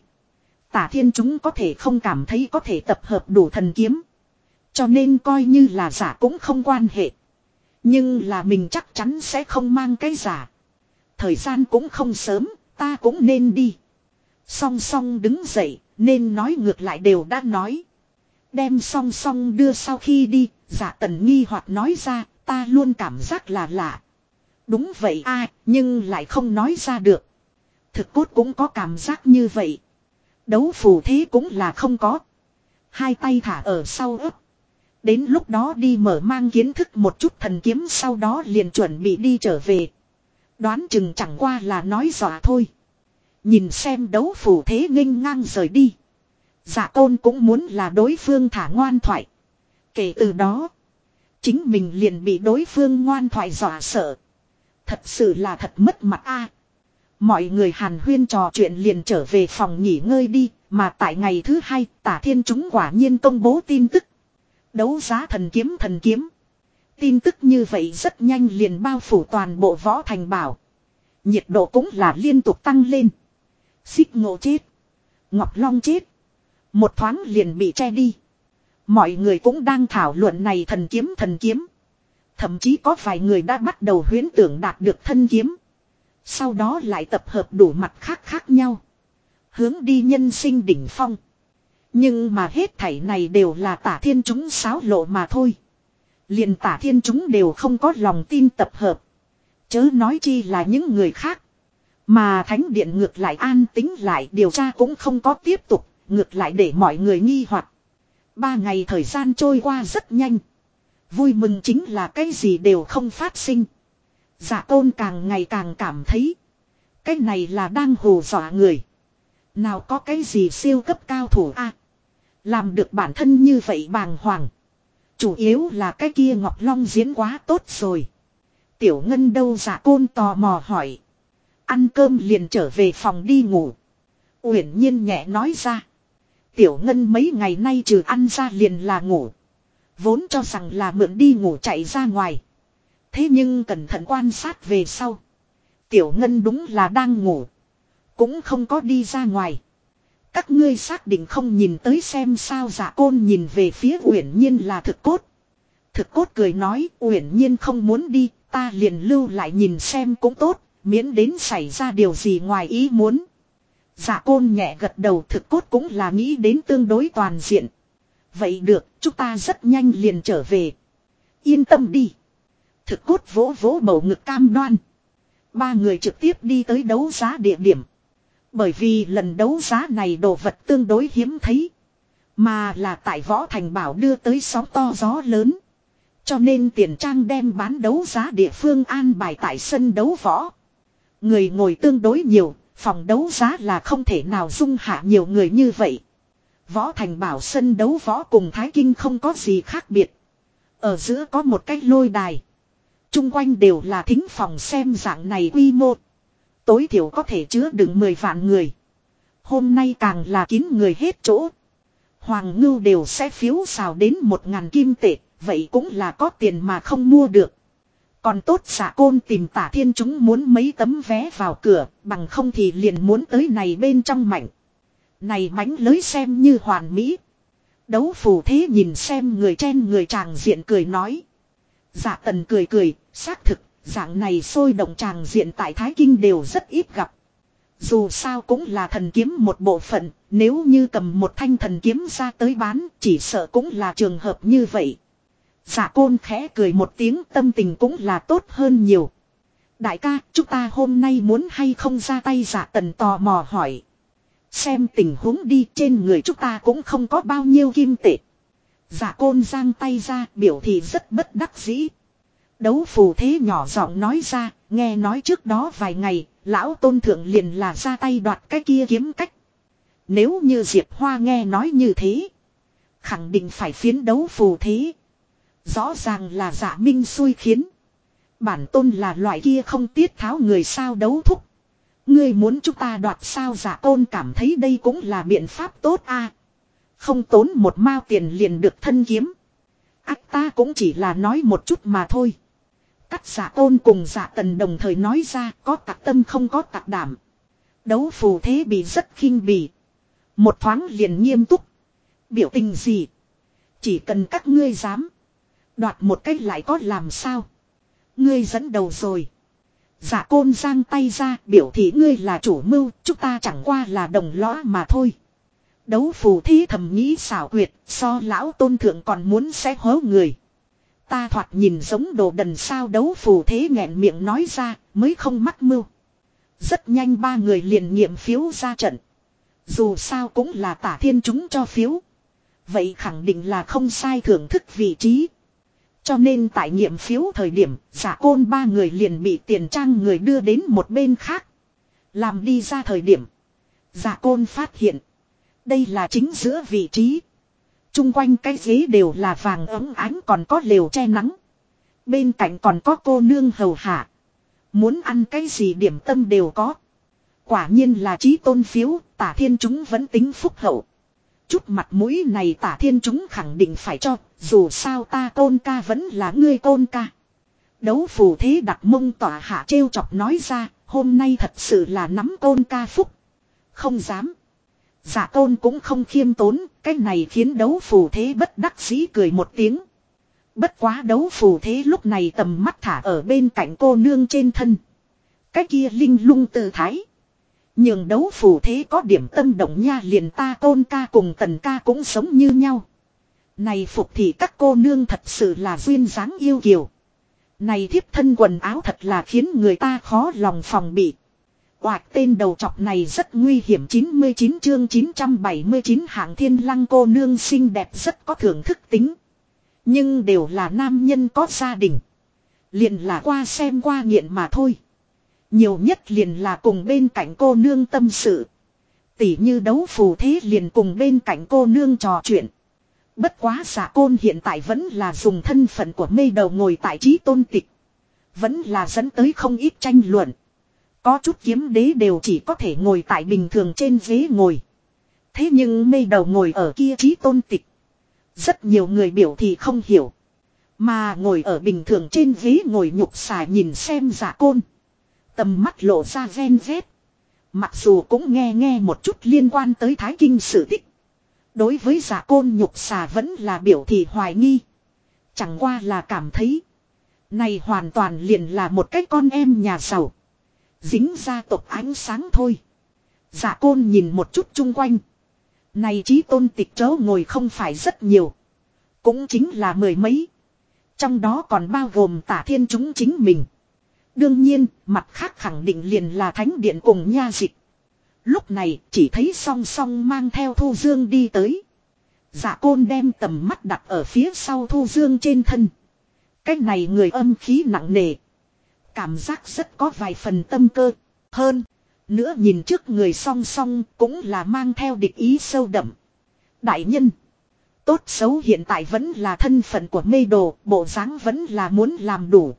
Tả thiên chúng có thể không cảm thấy có thể tập hợp đủ thần kiếm. Cho nên coi như là giả cũng không quan hệ. Nhưng là mình chắc chắn sẽ không mang cái giả. Thời gian cũng không sớm, ta cũng nên đi. Song song đứng dậy, nên nói ngược lại đều đã nói. Đem song song đưa sau khi đi, giả tần nghi hoặc nói ra, ta luôn cảm giác là lạ. Đúng vậy a, nhưng lại không nói ra được. Thực cốt cũng có cảm giác như vậy. Đấu phù thế cũng là không có. Hai tay thả ở sau ấp. Đến lúc đó đi mở mang kiến thức một chút thần kiếm sau đó liền chuẩn bị đi trở về. Đoán chừng chẳng qua là nói dọa thôi. Nhìn xem đấu phù thế nghênh ngang rời đi. giả tôn cũng muốn là đối phương thả ngoan thoại. Kể từ đó. Chính mình liền bị đối phương ngoan thoại dọa sợ. Thật sự là thật mất mặt a. Mọi người hàn huyên trò chuyện liền trở về phòng nghỉ ngơi đi, mà tại ngày thứ hai tả thiên chúng quả nhiên công bố tin tức. Đấu giá thần kiếm thần kiếm. Tin tức như vậy rất nhanh liền bao phủ toàn bộ võ thành bảo. Nhiệt độ cũng là liên tục tăng lên. Xích ngộ chết. Ngọc Long chết. Một thoáng liền bị che đi. Mọi người cũng đang thảo luận này thần kiếm thần kiếm. Thậm chí có vài người đã bắt đầu huyến tưởng đạt được thân kiếm. Sau đó lại tập hợp đủ mặt khác khác nhau. Hướng đi nhân sinh đỉnh phong. Nhưng mà hết thảy này đều là tả thiên chúng sáo lộ mà thôi. liền tả thiên chúng đều không có lòng tin tập hợp. Chớ nói chi là những người khác. Mà thánh điện ngược lại an tính lại điều tra cũng không có tiếp tục, ngược lại để mọi người nghi hoặc. Ba ngày thời gian trôi qua rất nhanh. Vui mừng chính là cái gì đều không phát sinh. Giả dạ tôn càng ngày càng cảm thấy. Cái này là đang hồ dọa người. Nào có cái gì siêu cấp cao thủ a Làm được bản thân như vậy bàng hoàng. Chủ yếu là cái kia Ngọc Long diễn quá tốt rồi. Tiểu Ngân đâu giả dạ côn tò mò hỏi. Ăn cơm liền trở về phòng đi ngủ. Uyển nhiên nhẹ nói ra. Tiểu Ngân mấy ngày nay trừ ăn ra liền là ngủ. Vốn cho rằng là mượn đi ngủ chạy ra ngoài. Thế nhưng cẩn thận quan sát về sau. Tiểu Ngân đúng là đang ngủ. Cũng không có đi ra ngoài. Các ngươi xác định không nhìn tới xem sao giả côn nhìn về phía Uyển Nhiên là thực cốt. Thực cốt cười nói Uyển Nhiên không muốn đi, ta liền lưu lại nhìn xem cũng tốt, miễn đến xảy ra điều gì ngoài ý muốn. Giả côn nhẹ gật đầu thực cốt cũng là nghĩ đến tương đối toàn diện. Vậy được, chúng ta rất nhanh liền trở về. Yên tâm đi. Thực cốt vỗ vỗ bầu ngực cam đoan. Ba người trực tiếp đi tới đấu giá địa điểm. Bởi vì lần đấu giá này đồ vật tương đối hiếm thấy. Mà là tại võ thành bảo đưa tới sóng to gió lớn. Cho nên tiền trang đem bán đấu giá địa phương an bài tại sân đấu võ. Người ngồi tương đối nhiều, phòng đấu giá là không thể nào dung hạ nhiều người như vậy. Võ thành bảo sân đấu võ cùng Thái Kinh không có gì khác biệt. Ở giữa có một cái lôi đài. Trung quanh đều là thính phòng xem dạng này quy mô. Tối thiểu có thể chứa đựng 10 vạn người. Hôm nay càng là kín người hết chỗ. Hoàng ngưu đều sẽ phiếu xào đến một ngàn kim tệ, vậy cũng là có tiền mà không mua được. Còn tốt xạ côn tìm tả thiên chúng muốn mấy tấm vé vào cửa, bằng không thì liền muốn tới này bên trong mạnh. Này mánh lới xem như hoàn mỹ. Đấu phù thế nhìn xem người trên người chàng diện cười nói. Giả tần cười cười, xác thực, dạng này sôi động chàng diện tại Thái Kinh đều rất ít gặp. Dù sao cũng là thần kiếm một bộ phận, nếu như cầm một thanh thần kiếm ra tới bán, chỉ sợ cũng là trường hợp như vậy. Giả côn khẽ cười một tiếng tâm tình cũng là tốt hơn nhiều. Đại ca, chúng ta hôm nay muốn hay không ra tay giả tần tò mò hỏi. Xem tình huống đi trên người chúng ta cũng không có bao nhiêu kim tệ. Giả côn giang tay ra biểu thị rất bất đắc dĩ. Đấu phù thế nhỏ giọng nói ra, nghe nói trước đó vài ngày, lão tôn thượng liền là ra tay đoạt cái kia kiếm cách. Nếu như Diệp Hoa nghe nói như thế, khẳng định phải phiến đấu phù thế. Rõ ràng là giả minh xui khiến. Bản tôn là loại kia không tiết tháo người sao đấu thúc. Ngươi muốn chúng ta đoạt sao giả tôn cảm thấy đây cũng là biện pháp tốt a Không tốn một mao tiền liền được thân kiếm. Ác ta cũng chỉ là nói một chút mà thôi. Cắt giả tôn cùng giả tần đồng thời nói ra, có tạc tâm không có tạc đảm. Đấu phù thế bị rất khinh bỉ. Một thoáng liền nghiêm túc. Biểu tình gì? Chỉ cần các ngươi dám. Đoạt một cách lại có làm sao? Ngươi dẫn đầu rồi dạ côn giang tay ra biểu thị ngươi là chủ mưu, chúng ta chẳng qua là đồng lõa mà thôi. Đấu phù thí thầm nghĩ xảo quyệt, so lão tôn thượng còn muốn sẽ hố người. Ta thoạt nhìn giống đồ đần sao đấu phù thế nghẹn miệng nói ra, mới không mắc mưu. Rất nhanh ba người liền nghiệm phiếu ra trận. Dù sao cũng là tả thiên chúng cho phiếu. Vậy khẳng định là không sai thưởng thức vị trí. Cho nên tại nghiệm phiếu thời điểm, giả côn ba người liền bị tiền trang người đưa đến một bên khác. Làm đi ra thời điểm. Giả côn phát hiện. Đây là chính giữa vị trí. Trung quanh cái ghế đều là vàng ấm ánh còn có lều che nắng. Bên cạnh còn có cô nương hầu hạ. Muốn ăn cái gì điểm tâm đều có. Quả nhiên là trí tôn phiếu, tả thiên chúng vẫn tính phúc hậu. Chút mặt mũi này tả thiên chúng khẳng định phải cho, dù sao ta tôn ca vẫn là ngươi tôn ca. Đấu phù thế đặt mông tỏa hạ trêu chọc nói ra, hôm nay thật sự là nắm tôn ca phúc. Không dám. Giả tôn cũng không khiêm tốn, cái này khiến đấu phù thế bất đắc dĩ cười một tiếng. Bất quá đấu phù thế lúc này tầm mắt thả ở bên cạnh cô nương trên thân. Cái kia linh lung tự thái. Nhường đấu phù thế có điểm tâm động nha, liền ta tôn ca cùng tần ca cũng sống như nhau. Này phục thì các cô nương thật sự là duyên dáng yêu kiều. Này thiếp thân quần áo thật là khiến người ta khó lòng phòng bị. Quạt tên đầu chọc này rất nguy hiểm 99 chương 979 hạng thiên lăng cô nương xinh đẹp rất có thưởng thức tính. Nhưng đều là nam nhân có gia đình. Liền là qua xem qua nghiện mà thôi. Nhiều nhất liền là cùng bên cạnh cô nương tâm sự. Tỉ như đấu phù thế liền cùng bên cạnh cô nương trò chuyện. Bất quá giả côn hiện tại vẫn là dùng thân phận của mê đầu ngồi tại trí tôn tịch. Vẫn là dẫn tới không ít tranh luận. Có chút kiếm đế đều chỉ có thể ngồi tại bình thường trên ghế ngồi. Thế nhưng mê đầu ngồi ở kia trí tôn tịch. Rất nhiều người biểu thì không hiểu. Mà ngồi ở bình thường trên ghế ngồi nhục xà nhìn xem giả côn. Tầm mắt lộ ra ven vét. Mặc dù cũng nghe nghe một chút liên quan tới thái kinh sự tích. Đối với giả côn nhục xà vẫn là biểu thị hoài nghi. Chẳng qua là cảm thấy. Này hoàn toàn liền là một cái con em nhà giàu. Dính ra tộc ánh sáng thôi. Giả côn nhìn một chút chung quanh. Này trí tôn tịch chớ ngồi không phải rất nhiều. Cũng chính là mười mấy. Trong đó còn bao gồm tả thiên chúng chính mình. Đương nhiên, mặt khác khẳng định liền là thánh điện cùng nha dịch. Lúc này chỉ thấy song song mang theo Thu Dương đi tới. Dạ côn đem tầm mắt đặt ở phía sau Thu Dương trên thân. cách này người âm khí nặng nề. Cảm giác rất có vài phần tâm cơ. Hơn. Nữa nhìn trước người song song cũng là mang theo địch ý sâu đậm. Đại nhân. Tốt xấu hiện tại vẫn là thân phận của mê đồ, bộ dáng vẫn là muốn làm đủ.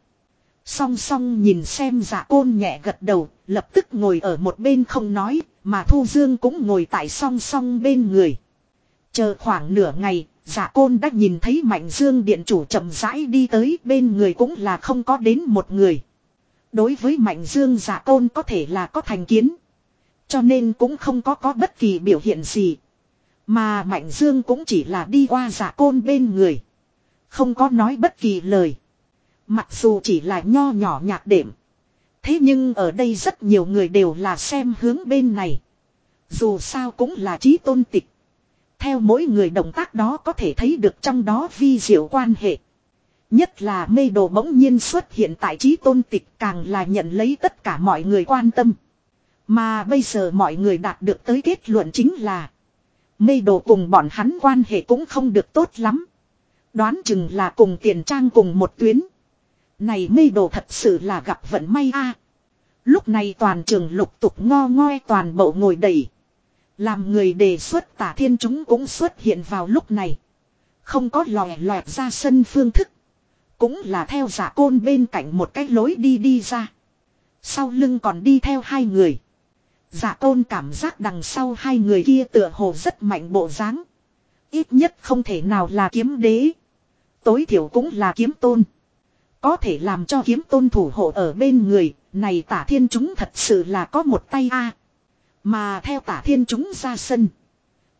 Song song nhìn xem giả côn nhẹ gật đầu, lập tức ngồi ở một bên không nói, mà Thu Dương cũng ngồi tại song song bên người. Chờ khoảng nửa ngày, giả côn đã nhìn thấy Mạnh Dương điện chủ chậm rãi đi tới bên người cũng là không có đến một người. Đối với Mạnh Dương giả côn có thể là có thành kiến. Cho nên cũng không có có bất kỳ biểu hiện gì. Mà Mạnh Dương cũng chỉ là đi qua giả côn bên người. Không có nói bất kỳ lời. Mặc dù chỉ là nho nhỏ nhạc đệm. Thế nhưng ở đây rất nhiều người đều là xem hướng bên này. Dù sao cũng là trí tôn tịch. Theo mỗi người động tác đó có thể thấy được trong đó vi diệu quan hệ. Nhất là mê đồ bỗng nhiên xuất hiện tại trí tôn tịch càng là nhận lấy tất cả mọi người quan tâm. Mà bây giờ mọi người đạt được tới kết luận chính là, Mê đồ cùng bọn hắn quan hệ cũng không được tốt lắm. Đoán chừng là cùng tiền trang cùng một tuyến. Này mê đồ thật sự là gặp vận may a. Lúc này toàn trường lục tục ngo ngoe toàn bộ ngồi đầy. Làm người đề xuất tả thiên chúng cũng xuất hiện vào lúc này. Không có lòe loẹt ra sân phương thức. Cũng là theo giả côn bên cạnh một cái lối đi đi ra. Sau lưng còn đi theo hai người. Giả côn cảm giác đằng sau hai người kia tựa hồ rất mạnh bộ dáng. Ít nhất không thể nào là kiếm đế. Tối thiểu cũng là kiếm tôn. Có thể làm cho kiếm tôn thủ hộ ở bên người, này tả thiên chúng thật sự là có một tay a Mà theo tả thiên chúng ra sân.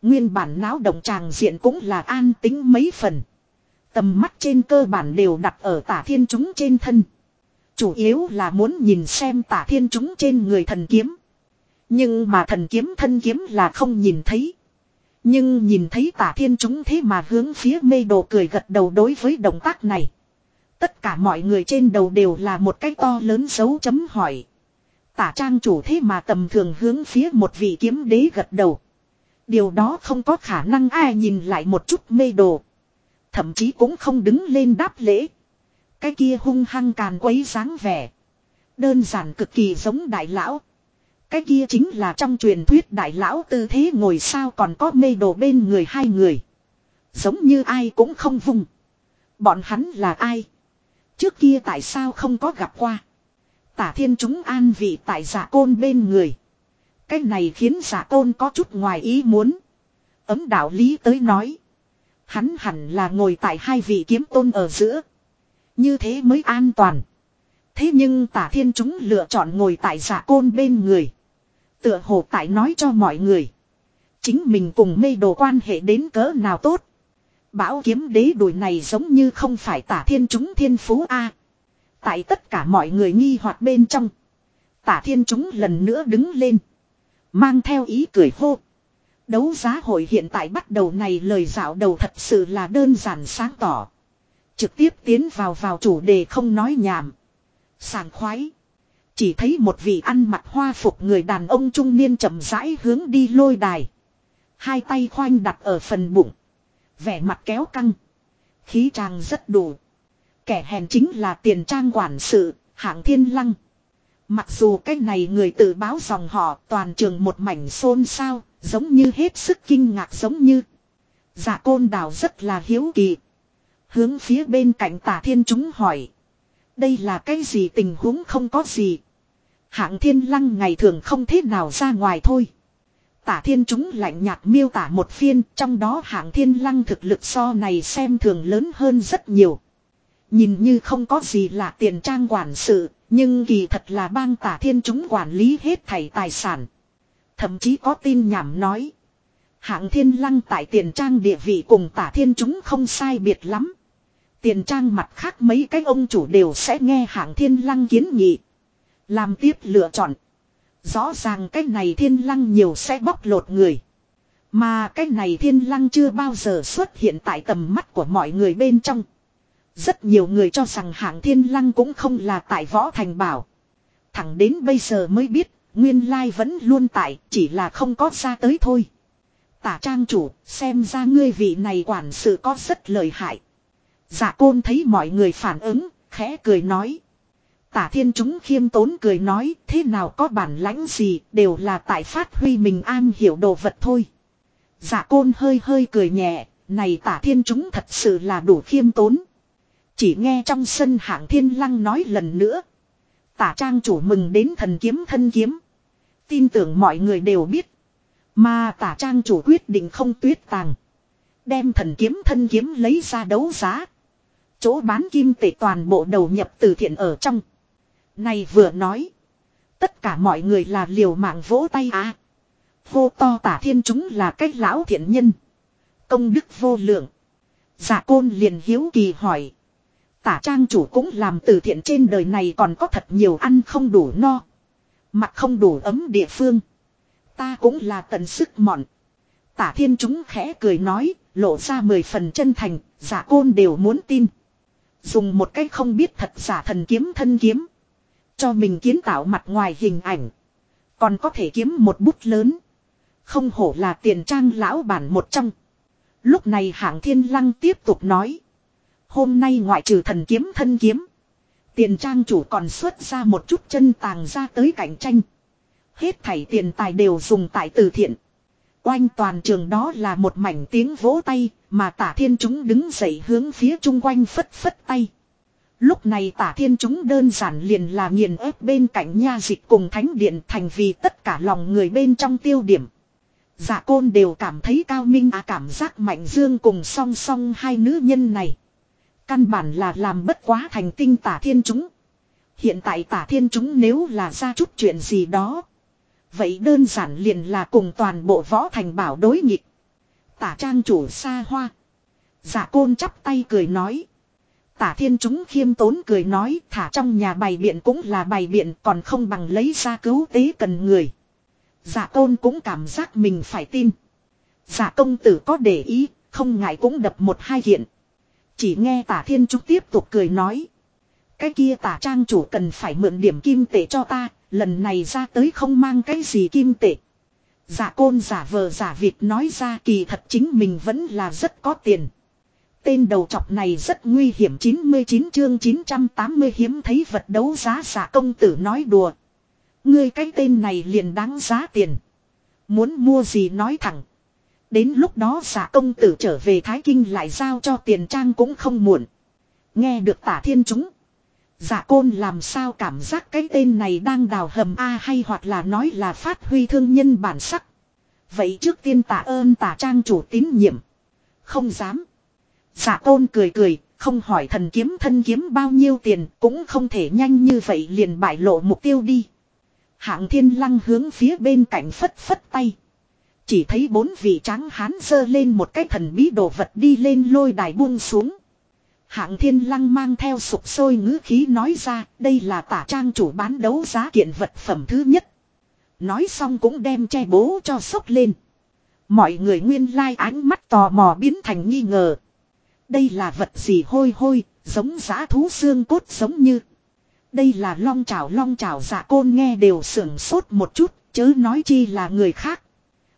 Nguyên bản náo động tràng diện cũng là an tính mấy phần. Tầm mắt trên cơ bản đều đặt ở tả thiên chúng trên thân. Chủ yếu là muốn nhìn xem tả thiên chúng trên người thần kiếm. Nhưng mà thần kiếm thân kiếm là không nhìn thấy. Nhưng nhìn thấy tả thiên chúng thế mà hướng phía mê đồ cười gật đầu đối với động tác này. Tất cả mọi người trên đầu đều là một cái to lớn dấu chấm hỏi. Tả trang chủ thế mà tầm thường hướng phía một vị kiếm đế gật đầu. Điều đó không có khả năng ai nhìn lại một chút mê đồ. Thậm chí cũng không đứng lên đáp lễ. Cái kia hung hăng càn quấy dáng vẻ. Đơn giản cực kỳ giống đại lão. Cái kia chính là trong truyền thuyết đại lão tư thế ngồi sao còn có mê đồ bên người hai người. Giống như ai cũng không vùng. Bọn hắn là ai? Trước kia tại sao không có gặp qua? Tả thiên chúng an vị tại giả côn bên người. Cái này khiến giả côn có chút ngoài ý muốn. Ấm đạo lý tới nói. Hắn hẳn là ngồi tại hai vị kiếm tôn ở giữa. Như thế mới an toàn. Thế nhưng tả thiên chúng lựa chọn ngồi tại giả côn bên người. Tựa hồ tại nói cho mọi người. Chính mình cùng mê đồ quan hệ đến cỡ nào tốt. Bảo kiếm đế đuổi này giống như không phải tả thiên chúng thiên phú A. Tại tất cả mọi người nghi hoặc bên trong. Tả thiên chúng lần nữa đứng lên. Mang theo ý cười hô. Đấu giá hội hiện tại bắt đầu này lời dạo đầu thật sự là đơn giản sáng tỏ. Trực tiếp tiến vào vào chủ đề không nói nhảm. Sàng khoái. Chỉ thấy một vị ăn mặc hoa phục người đàn ông trung niên chậm rãi hướng đi lôi đài. Hai tay khoanh đặt ở phần bụng. Vẻ mặt kéo căng. Khí trang rất đủ. Kẻ hèn chính là tiền trang quản sự, hạng thiên lăng. Mặc dù cái này người tự báo dòng họ toàn trường một mảnh xôn xao, giống như hết sức kinh ngạc giống như. Dạ côn đào rất là hiếu kỳ. Hướng phía bên cạnh tả thiên chúng hỏi. Đây là cái gì tình huống không có gì. Hạng thiên lăng ngày thường không thế nào ra ngoài thôi. Tả thiên chúng lạnh nhạt miêu tả một phiên trong đó hạng thiên lăng thực lực so này xem thường lớn hơn rất nhiều. Nhìn như không có gì là tiền trang quản sự, nhưng kỳ thật là bang tả thiên chúng quản lý hết thảy tài sản. Thậm chí có tin nhảm nói. Hạng thiên lăng tại tiền trang địa vị cùng tả thiên chúng không sai biệt lắm. Tiền trang mặt khác mấy cái ông chủ đều sẽ nghe hạng thiên lăng kiến nghị. Làm tiếp lựa chọn. Rõ ràng cái này thiên lăng nhiều sẽ bóc lột người. Mà cái này thiên lăng chưa bao giờ xuất hiện tại tầm mắt của mọi người bên trong. Rất nhiều người cho rằng hạng thiên lăng cũng không là tại võ thành bảo. Thẳng đến bây giờ mới biết, nguyên lai vẫn luôn tại, chỉ là không có ra tới thôi. Tả trang chủ, xem ra ngươi vị này quản sự có rất lợi hại. Dạ côn thấy mọi người phản ứng, khẽ cười nói. Tả thiên chúng khiêm tốn cười nói thế nào có bản lãnh gì đều là tại phát huy mình an hiểu đồ vật thôi. giả côn hơi hơi cười nhẹ, này tả thiên chúng thật sự là đủ khiêm tốn. Chỉ nghe trong sân hạng thiên lăng nói lần nữa. Tả trang chủ mừng đến thần kiếm thân kiếm. Tin tưởng mọi người đều biết. Mà tả trang chủ quyết định không tuyết tàng. Đem thần kiếm thân kiếm lấy ra đấu giá. Chỗ bán kim tệ toàn bộ đầu nhập từ thiện ở trong. Này vừa nói. Tất cả mọi người là liều mạng vỗ tay à. Vô to tả thiên chúng là cách lão thiện nhân. Công đức vô lượng. giả côn liền hiếu kỳ hỏi. Tả trang chủ cũng làm từ thiện trên đời này còn có thật nhiều ăn không đủ no. Mặt không đủ ấm địa phương. Ta cũng là tận sức mọn. Tả thiên chúng khẽ cười nói, lộ ra mười phần chân thành, giả côn đều muốn tin. Dùng một cách không biết thật giả thần kiếm thân kiếm. Cho mình kiến tạo mặt ngoài hình ảnh. Còn có thể kiếm một bút lớn. Không hổ là tiền trang lão bản một trong. Lúc này hạng thiên lăng tiếp tục nói. Hôm nay ngoại trừ thần kiếm thân kiếm. Tiền trang chủ còn xuất ra một chút chân tàng ra tới cạnh tranh. Hết thảy tiền tài đều dùng tại từ thiện. Oanh toàn trường đó là một mảnh tiếng vỗ tay, mà tả thiên chúng đứng dậy hướng phía chung quanh phất phất tay. Lúc này tả thiên chúng đơn giản liền là nghiền ép bên cạnh nha dịch cùng thánh điện thành vì tất cả lòng người bên trong tiêu điểm. giả côn đều cảm thấy cao minh à cảm giác mạnh dương cùng song song hai nữ nhân này. Căn bản là làm bất quá thành tinh tả thiên chúng. Hiện tại tả thiên chúng nếu là ra chút chuyện gì đó. Vậy đơn giản liền là cùng toàn bộ võ thành bảo đối nghịch. Tả trang chủ xa hoa. giả côn chắp tay cười nói. Tả thiên chúng khiêm tốn cười nói thả trong nhà bày biện cũng là bày biện còn không bằng lấy ra cứu tế cần người. giả tôn cũng cảm giác mình phải tin. giả công tử có để ý, không ngại cũng đập một hai hiện Chỉ nghe tả thiên trúc tiếp tục cười nói. Cái kia tả trang chủ cần phải mượn điểm kim tệ cho ta, lần này ra tới không mang cái gì kim tệ. Dạ giả côn giả vờ giả vịt nói ra kỳ thật chính mình vẫn là rất có tiền. Tên đầu trọc này rất nguy hiểm 99 chương 980 hiếm thấy vật đấu giá giả công tử nói đùa. Ngươi cái tên này liền đáng giá tiền. Muốn mua gì nói thẳng. Đến lúc đó giả công tử trở về Thái Kinh lại giao cho tiền trang cũng không muộn. Nghe được tả thiên chúng. Giả côn làm sao cảm giác cái tên này đang đào hầm A hay hoặc là nói là phát huy thương nhân bản sắc. Vậy trước tiên tạ ơn tả trang chủ tín nhiệm. Không dám. Dạ Giả tôn cười cười, không hỏi thần kiếm thân kiếm bao nhiêu tiền cũng không thể nhanh như vậy liền bại lộ mục tiêu đi. Hạng thiên lăng hướng phía bên cạnh phất phất tay. Chỉ thấy bốn vị tráng hán dơ lên một cái thần bí đồ vật đi lên lôi đài buông xuống. Hạng thiên lăng mang theo sục sôi ngữ khí nói ra đây là tả trang chủ bán đấu giá kiện vật phẩm thứ nhất. Nói xong cũng đem che bố cho sốc lên. Mọi người nguyên lai like ánh mắt tò mò biến thành nghi ngờ. Đây là vật gì hôi hôi, giống giã thú xương cốt giống như. Đây là long trào long trào dạ côn nghe đều sưởng sốt một chút, chớ nói chi là người khác.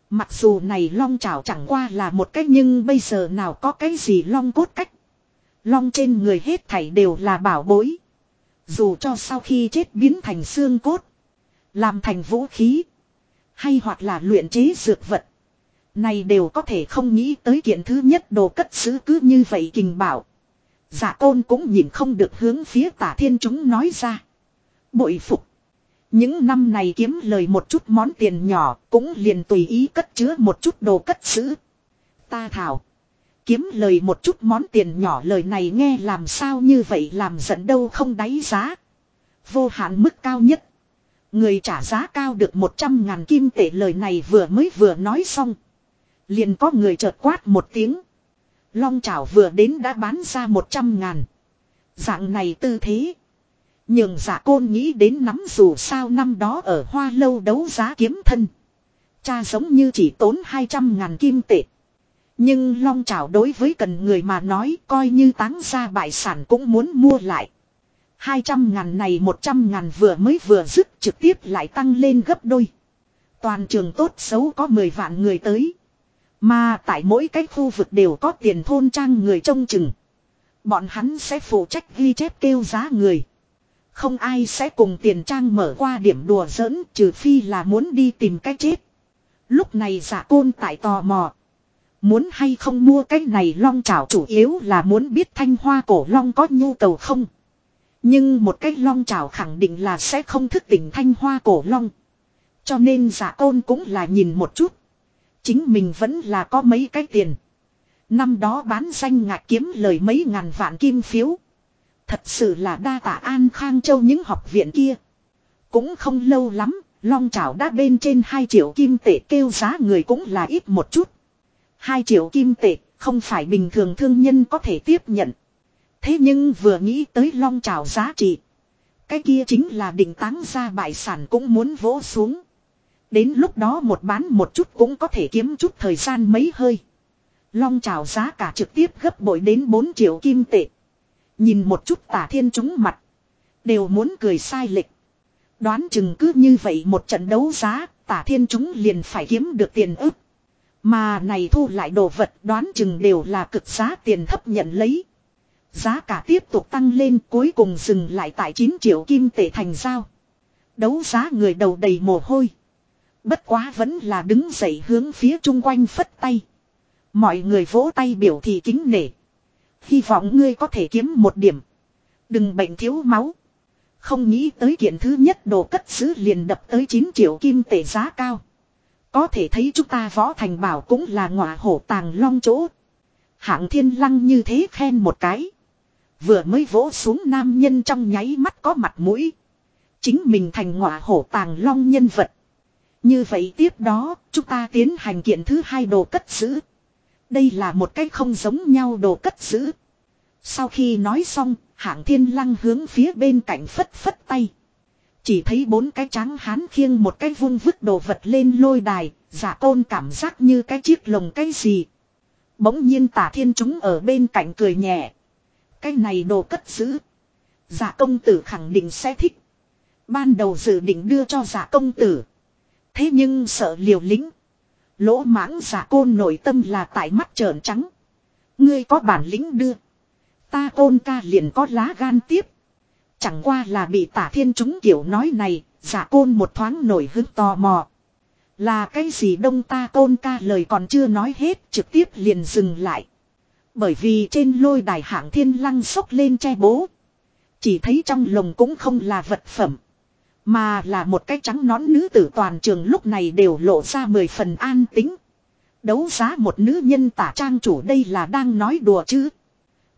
Mặc dù này long trào chẳng qua là một cách nhưng bây giờ nào có cái gì long cốt cách. Long trên người hết thảy đều là bảo bối. Dù cho sau khi chết biến thành xương cốt. Làm thành vũ khí. Hay hoặc là luyện chế dược vật. Này đều có thể không nghĩ tới kiện thứ nhất đồ cất xứ cứ như vậy kình bảo. Giả côn cũng nhìn không được hướng phía tả thiên chúng nói ra. Bội phục. Những năm này kiếm lời một chút món tiền nhỏ cũng liền tùy ý cất chứa một chút đồ cất xứ. Ta thảo. Kiếm lời một chút món tiền nhỏ lời này nghe làm sao như vậy làm giận đâu không đáy giá. Vô hạn mức cao nhất. Người trả giá cao được 100 ngàn kim tệ lời này vừa mới vừa nói xong. Liền có người chợt quát một tiếng. Long chảo vừa đến đã bán ra 100 ngàn. Dạng này tư thế. Nhường giả côn nghĩ đến nắm dù sao năm đó ở hoa lâu đấu giá kiếm thân. Cha giống như chỉ tốn 200 ngàn kim tệ. Nhưng long chảo đối với cần người mà nói coi như táng ra bại sản cũng muốn mua lại. 200 ngàn này 100 ngàn vừa mới vừa dứt trực tiếp lại tăng lên gấp đôi. Toàn trường tốt xấu có 10 vạn người tới. Mà tại mỗi cái khu vực đều có tiền thôn trang người trông chừng. Bọn hắn sẽ phụ trách ghi chép kêu giá người. Không ai sẽ cùng tiền trang mở qua điểm đùa giỡn, trừ phi là muốn đi tìm cách chết. Lúc này giả côn tại tò mò. Muốn hay không mua cái này long chảo chủ yếu là muốn biết thanh hoa cổ long có nhu cầu không. Nhưng một cái long chảo khẳng định là sẽ không thức tỉnh thanh hoa cổ long. Cho nên giả côn cũng là nhìn một chút. Chính mình vẫn là có mấy cái tiền. Năm đó bán danh ngạc kiếm lời mấy ngàn vạn kim phiếu. Thật sự là đa tạ An Khang Châu những học viện kia. Cũng không lâu lắm, long chảo đã bên trên 2 triệu kim tệ kêu giá người cũng là ít một chút. 2 triệu kim tệ, không phải bình thường thương nhân có thể tiếp nhận. Thế nhưng vừa nghĩ tới long trào giá trị. Cái kia chính là định táng ra bại sản cũng muốn vỗ xuống. Đến lúc đó một bán một chút cũng có thể kiếm chút thời gian mấy hơi. Long trào giá cả trực tiếp gấp bội đến 4 triệu kim tệ. Nhìn một chút tả thiên chúng mặt. Đều muốn cười sai lệch. Đoán chừng cứ như vậy một trận đấu giá, tả thiên chúng liền phải kiếm được tiền ức. Mà này thu lại đồ vật đoán chừng đều là cực giá tiền thấp nhận lấy. Giá cả tiếp tục tăng lên cuối cùng dừng lại tại 9 triệu kim tệ thành giao. Đấu giá người đầu đầy mồ hôi. Bất quá vẫn là đứng dậy hướng phía chung quanh phất tay. Mọi người vỗ tay biểu thị kính nể. Hy vọng ngươi có thể kiếm một điểm. Đừng bệnh thiếu máu. Không nghĩ tới kiện thứ nhất đồ cất giữ liền đập tới 9 triệu kim tệ giá cao. Có thể thấy chúng ta võ thành bảo cũng là ngọa hổ tàng long chỗ. Hạng thiên lăng như thế khen một cái. Vừa mới vỗ xuống nam nhân trong nháy mắt có mặt mũi. Chính mình thành ngọa hổ tàng long nhân vật. Như vậy tiếp đó, chúng ta tiến hành kiện thứ hai đồ cất giữ. Đây là một cái không giống nhau đồ cất giữ. Sau khi nói xong, hạng thiên lăng hướng phía bên cạnh phất phất tay. Chỉ thấy bốn cái trắng hán khiêng một cái vung vứt đồ vật lên lôi đài, giả tôn cảm giác như cái chiếc lồng cái gì. Bỗng nhiên tả thiên chúng ở bên cạnh cười nhẹ. Cái này đồ cất giữ. Giả công tử khẳng định sẽ thích. Ban đầu dự định đưa cho giả công tử. Thế nhưng sợ liều lĩnh, Lỗ mãng giả côn nội tâm là tại mắt trợn trắng. Ngươi có bản lĩnh đưa. Ta côn ca liền có lá gan tiếp. Chẳng qua là bị tả thiên chúng kiểu nói này, giả côn một thoáng nổi hứng tò mò. Là cái gì đông ta côn ca lời còn chưa nói hết trực tiếp liền dừng lại. Bởi vì trên lôi đài hạng thiên lăng sốc lên che bố. Chỉ thấy trong lồng cũng không là vật phẩm. Mà là một cái trắng nón nữ tử toàn trường lúc này đều lộ ra mười phần an tính. Đấu giá một nữ nhân tả trang chủ đây là đang nói đùa chứ.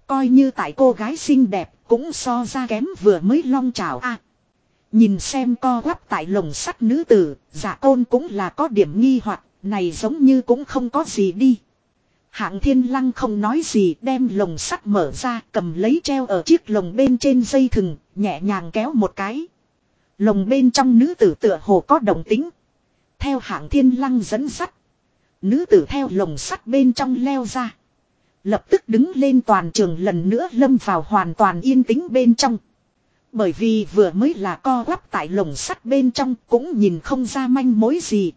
Coi như tại cô gái xinh đẹp cũng so ra kém vừa mới long trào a Nhìn xem co quắp tại lồng sắt nữ tử, giả côn cũng là có điểm nghi hoặc này giống như cũng không có gì đi. Hạng thiên lăng không nói gì đem lồng sắt mở ra cầm lấy treo ở chiếc lồng bên trên dây thừng, nhẹ nhàng kéo một cái. Lồng bên trong nữ tử tựa hồ có động tính. Theo hạng thiên lăng dẫn sắt. Nữ tử theo lồng sắt bên trong leo ra. Lập tức đứng lên toàn trường lần nữa lâm vào hoàn toàn yên tĩnh bên trong. Bởi vì vừa mới là co quắp tại lồng sắt bên trong cũng nhìn không ra manh mối gì.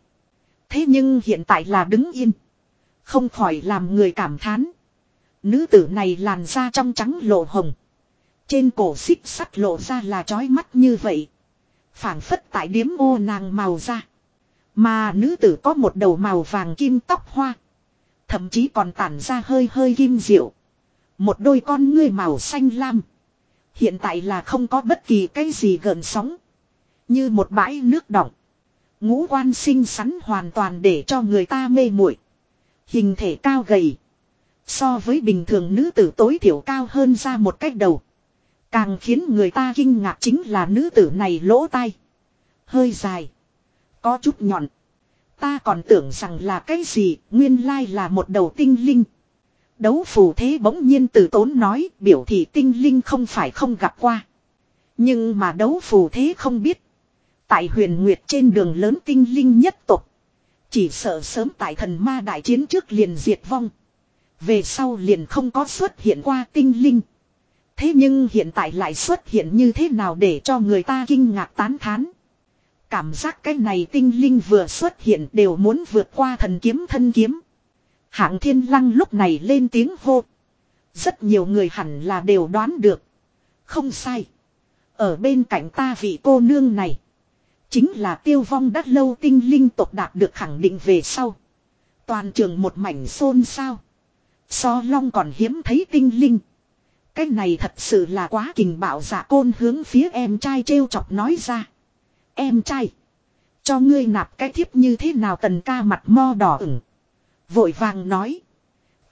Thế nhưng hiện tại là đứng yên. Không khỏi làm người cảm thán. Nữ tử này làn da trong trắng lộ hồng. Trên cổ xích sắt lộ ra là trói mắt như vậy phảng phất tại điếm ô nàng màu da. Mà nữ tử có một đầu màu vàng kim tóc hoa. Thậm chí còn tản ra hơi hơi kim diệu. Một đôi con ngươi màu xanh lam. Hiện tại là không có bất kỳ cái gì gợn sóng. Như một bãi nước đọng. Ngũ quan xinh xắn hoàn toàn để cho người ta mê muội. Hình thể cao gầy. So với bình thường nữ tử tối thiểu cao hơn ra một cách đầu. Càng khiến người ta kinh ngạc chính là nữ tử này lỗ tai. Hơi dài. Có chút nhọn. Ta còn tưởng rằng là cái gì, nguyên lai là một đầu tinh linh. Đấu phù thế bỗng nhiên từ tốn nói, biểu thị tinh linh không phải không gặp qua. Nhưng mà đấu phù thế không biết. Tại huyền nguyệt trên đường lớn tinh linh nhất tục. Chỉ sợ sớm tại thần ma đại chiến trước liền diệt vong. Về sau liền không có xuất hiện qua tinh linh. Thế nhưng hiện tại lại xuất hiện như thế nào để cho người ta kinh ngạc tán thán. Cảm giác cái này tinh linh vừa xuất hiện đều muốn vượt qua thần kiếm thân kiếm. Hạng thiên lăng lúc này lên tiếng hô. Rất nhiều người hẳn là đều đoán được. Không sai. Ở bên cạnh ta vị cô nương này. Chính là tiêu vong đắt lâu tinh linh tộc đạt được khẳng định về sau. Toàn trường một mảnh xôn xao. So long còn hiếm thấy tinh linh. Cái này thật sự là quá kình bạo giả côn hướng phía em trai trêu chọc nói ra. Em trai. Cho ngươi nạp cái thiếp như thế nào tần ca mặt mo đỏ ửng. Vội vàng nói.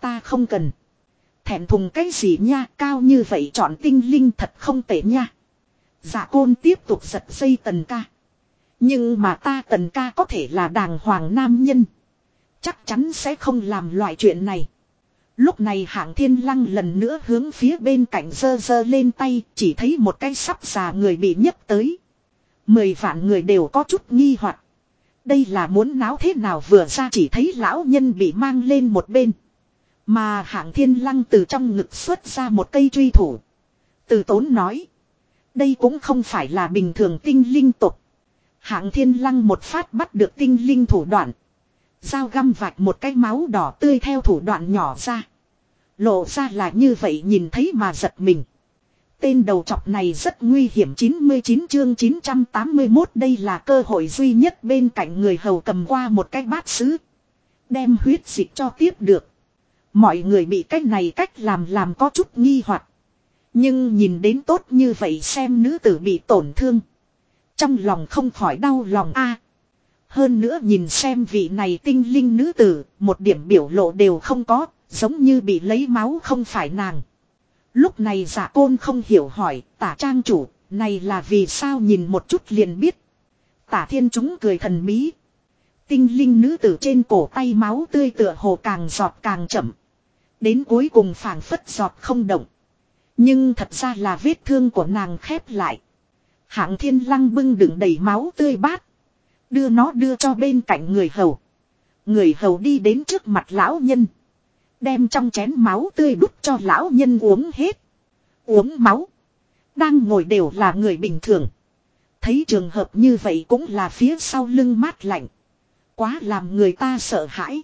Ta không cần. Thẹn thùng cái gì nha, cao như vậy chọn tinh linh thật không tệ nha. Giả côn tiếp tục giật dây tần ca. Nhưng mà ta tần ca có thể là đàng hoàng nam nhân. Chắc chắn sẽ không làm loại chuyện này. Lúc này hạng thiên lăng lần nữa hướng phía bên cạnh dơ dơ lên tay, chỉ thấy một cái sắp già người bị nhấp tới. Mười vạn người đều có chút nghi hoặc Đây là muốn náo thế nào vừa ra chỉ thấy lão nhân bị mang lên một bên. Mà hạng thiên lăng từ trong ngực xuất ra một cây truy thủ. Từ tốn nói. Đây cũng không phải là bình thường tinh linh tục. Hạng thiên lăng một phát bắt được tinh linh thủ đoạn. Dao găm vạch một cái máu đỏ tươi theo thủ đoạn nhỏ ra. Lộ ra là như vậy nhìn thấy mà giật mình. Tên đầu chọc này rất nguy hiểm 99 chương 981 đây là cơ hội duy nhất bên cạnh người hầu cầm qua một cái bát sứ. Đem huyết dịch cho tiếp được. Mọi người bị cách này cách làm làm có chút nghi hoặc Nhưng nhìn đến tốt như vậy xem nữ tử bị tổn thương. Trong lòng không khỏi đau lòng a Hơn nữa nhìn xem vị này tinh linh nữ tử, một điểm biểu lộ đều không có, giống như bị lấy máu không phải nàng. Lúc này giả côn không hiểu hỏi, tả trang chủ, này là vì sao nhìn một chút liền biết. Tả thiên chúng cười thần bí. Tinh linh nữ tử trên cổ tay máu tươi tựa hồ càng giọt càng chậm. Đến cuối cùng phảng phất giọt không động. Nhưng thật ra là vết thương của nàng khép lại. Hạng thiên lăng bưng đựng đầy máu tươi bát. Đưa nó đưa cho bên cạnh người hầu. Người hầu đi đến trước mặt lão nhân. Đem trong chén máu tươi đút cho lão nhân uống hết. Uống máu. Đang ngồi đều là người bình thường. Thấy trường hợp như vậy cũng là phía sau lưng mát lạnh. Quá làm người ta sợ hãi.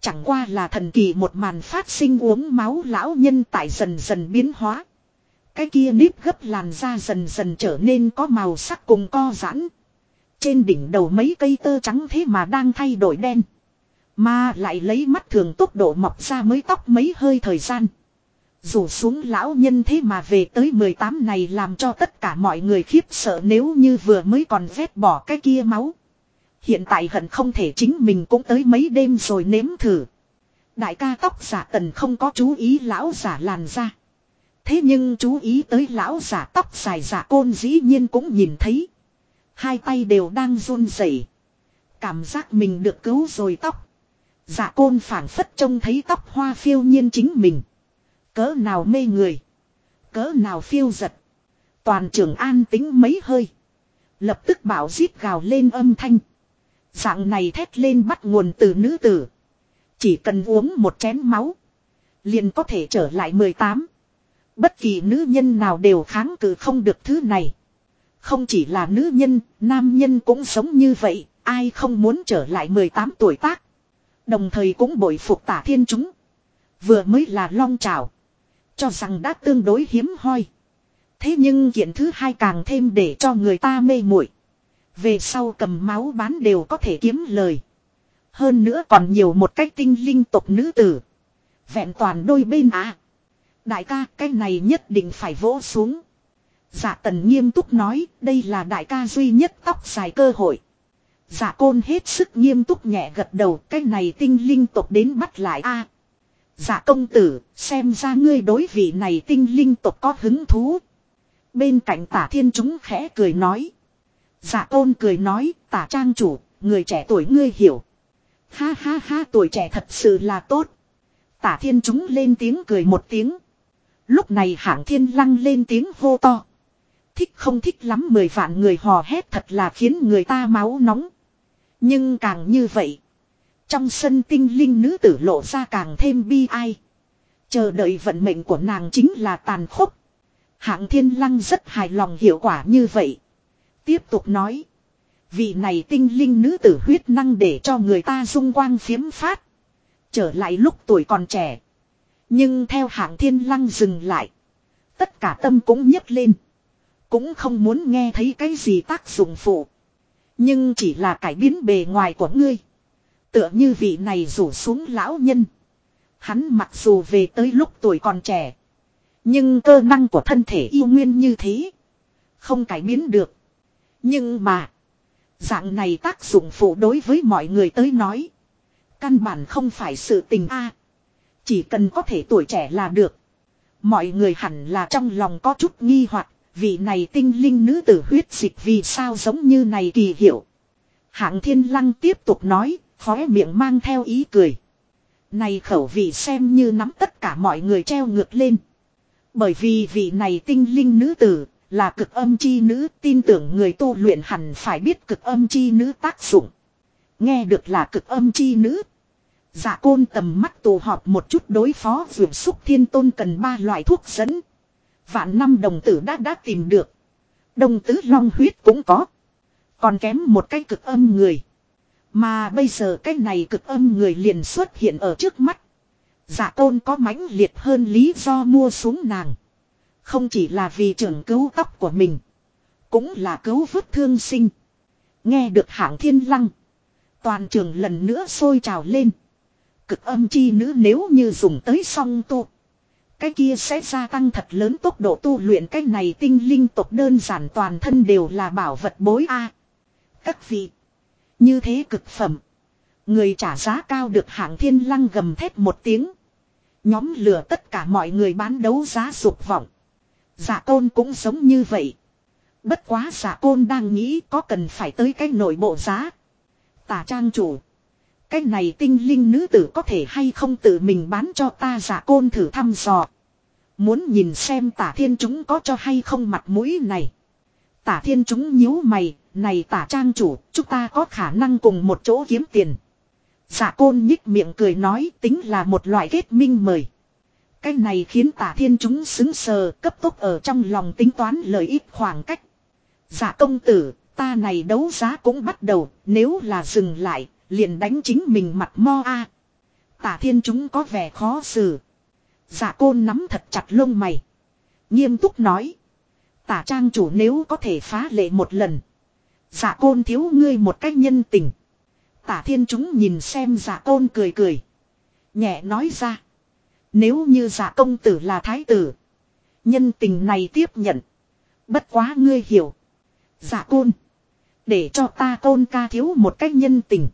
Chẳng qua là thần kỳ một màn phát sinh uống máu lão nhân tại dần dần biến hóa. Cái kia nếp gấp làn da dần dần trở nên có màu sắc cùng co giãn. Trên đỉnh đầu mấy cây tơ trắng thế mà đang thay đổi đen. Mà lại lấy mắt thường tốc độ mọc ra mới tóc mấy hơi thời gian. Rủ xuống lão nhân thế mà về tới 18 này làm cho tất cả mọi người khiếp sợ nếu như vừa mới còn vét bỏ cái kia máu. Hiện tại hận không thể chính mình cũng tới mấy đêm rồi nếm thử. Đại ca tóc giả tần không có chú ý lão giả làn ra. Thế nhưng chú ý tới lão giả tóc dài giả côn dĩ nhiên cũng nhìn thấy. Hai tay đều đang run rẩy, Cảm giác mình được cứu rồi tóc dạ côn phảng phất trông thấy tóc hoa phiêu nhiên chính mình. Cỡ nào mê người. Cỡ nào phiêu giật. Toàn trường an tính mấy hơi. Lập tức bảo giết gào lên âm thanh. Dạng này thét lên bắt nguồn từ nữ tử. Chỉ cần uống một chén máu. Liền có thể trở lại 18. Bất kỳ nữ nhân nào đều kháng cự không được thứ này. Không chỉ là nữ nhân, nam nhân cũng sống như vậy, ai không muốn trở lại 18 tuổi tác. Đồng thời cũng bội phục tả thiên chúng. Vừa mới là long trào. Cho rằng đã tương đối hiếm hoi. Thế nhưng kiện thứ hai càng thêm để cho người ta mê muội. Về sau cầm máu bán đều có thể kiếm lời. Hơn nữa còn nhiều một cách tinh linh tộc nữ tử. Vẹn toàn đôi bên à. Đại ca, cái này nhất định phải vỗ xuống. giả tần nghiêm túc nói, đây là đại ca duy nhất tóc dài cơ hội. Dạ côn hết sức nghiêm túc nhẹ gật đầu, cái này tinh linh tộc đến bắt lại a. dạ công tử, xem ra ngươi đối vị này tinh linh tộc có hứng thú. Bên cạnh tả thiên chúng khẽ cười nói. Dạ côn cười nói, tả trang chủ, người trẻ tuổi ngươi hiểu. Ha ha ha, tuổi trẻ thật sự là tốt. Tả thiên chúng lên tiếng cười một tiếng. Lúc này hạng thiên lăng lên tiếng hô to. Thích không thích lắm, mười vạn người hò hét thật là khiến người ta máu nóng. Nhưng càng như vậy. Trong sân tinh linh nữ tử lộ ra càng thêm bi ai. Chờ đợi vận mệnh của nàng chính là tàn khốc. Hạng thiên lăng rất hài lòng hiệu quả như vậy. Tiếp tục nói. Vị này tinh linh nữ tử huyết năng để cho người ta dung quang phiếm phát. Trở lại lúc tuổi còn trẻ. Nhưng theo hạng thiên lăng dừng lại. Tất cả tâm cũng nhấc lên. Cũng không muốn nghe thấy cái gì tác dụng phụ. Nhưng chỉ là cải biến bề ngoài của ngươi. Tựa như vị này rủ xuống lão nhân. Hắn mặc dù về tới lúc tuổi còn trẻ. Nhưng cơ năng của thân thể yêu nguyên như thế. Không cải biến được. Nhưng mà. Dạng này tác dụng phụ đối với mọi người tới nói. Căn bản không phải sự tình a Chỉ cần có thể tuổi trẻ là được. Mọi người hẳn là trong lòng có chút nghi hoặc Vị này tinh linh nữ tử huyết dịch vì sao giống như này kỳ hiệu. Hạng thiên lăng tiếp tục nói, khóe miệng mang theo ý cười. Này khẩu vị xem như nắm tất cả mọi người treo ngược lên. Bởi vì vị này tinh linh nữ tử, là cực âm chi nữ, tin tưởng người tu luyện hẳn phải biết cực âm chi nữ tác dụng. Nghe được là cực âm chi nữ. Dạ côn tầm mắt tù họp một chút đối phó vườn xúc thiên tôn cần ba loại thuốc dẫn. Vạn năm đồng tử đã đã tìm được. Đồng tứ long huyết cũng có. Còn kém một cái cực âm người. Mà bây giờ cái này cực âm người liền xuất hiện ở trước mắt. Giả tôn có mãnh liệt hơn lý do mua xuống nàng. Không chỉ là vì trưởng cứu tóc của mình. Cũng là cứu vứt thương sinh. Nghe được hạng thiên lăng. Toàn trường lần nữa sôi trào lên. Cực âm chi nữ nếu như dùng tới song tu. Cái kia sẽ gia tăng thật lớn tốc độ tu luyện cái này tinh linh tộc đơn giản toàn thân đều là bảo vật bối a. Các vị. Như thế cực phẩm. Người trả giá cao được hạng thiên lăng gầm thét một tiếng. Nhóm lửa tất cả mọi người bán đấu giá dục vọng. Giả côn cũng giống như vậy. Bất quá giả côn đang nghĩ có cần phải tới cái nội bộ giá. Tả trang chủ. Cái này tinh linh nữ tử có thể hay không tự mình bán cho ta giả côn thử thăm dò. Muốn nhìn xem tả thiên chúng có cho hay không mặt mũi này. Tả thiên chúng nhíu mày, này tả trang chủ, chúng ta có khả năng cùng một chỗ kiếm tiền. Giả côn nhích miệng cười nói tính là một loại kết minh mời. Cái này khiến tả thiên chúng xứng sờ cấp tốc ở trong lòng tính toán lợi ích khoảng cách. Giả công tử, ta này đấu giá cũng bắt đầu, nếu là dừng lại, liền đánh chính mình mặt mo a. Tả thiên chúng có vẻ khó xử. Dạ giả côn nắm thật chặt lông mày. Nghiêm túc nói. Tả trang chủ nếu có thể phá lệ một lần. Dạ giả côn thiếu ngươi một cách nhân tình. Tả thiên chúng nhìn xem dạ giả côn cười cười. Nhẹ nói ra. Nếu như giả công tử là thái tử. Nhân tình này tiếp nhận. Bất quá ngươi hiểu. Giả côn. Để cho ta côn ca thiếu một cách nhân tình.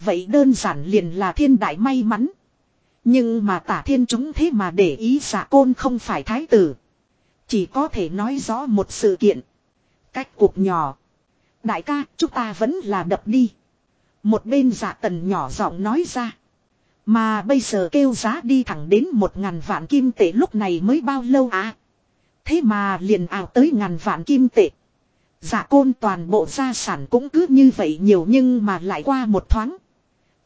Vậy đơn giản liền là thiên đại may mắn. Nhưng mà tả thiên chúng thế mà để ý giả côn không phải thái tử. Chỉ có thể nói rõ một sự kiện. Cách cuộc nhỏ. Đại ca, chúng ta vẫn là đập đi. Một bên giả tần nhỏ giọng nói ra. Mà bây giờ kêu giá đi thẳng đến một ngàn vạn kim tệ lúc này mới bao lâu à? Thế mà liền ảo tới ngàn vạn kim tệ. Giả côn toàn bộ gia sản cũng cứ như vậy nhiều nhưng mà lại qua một thoáng.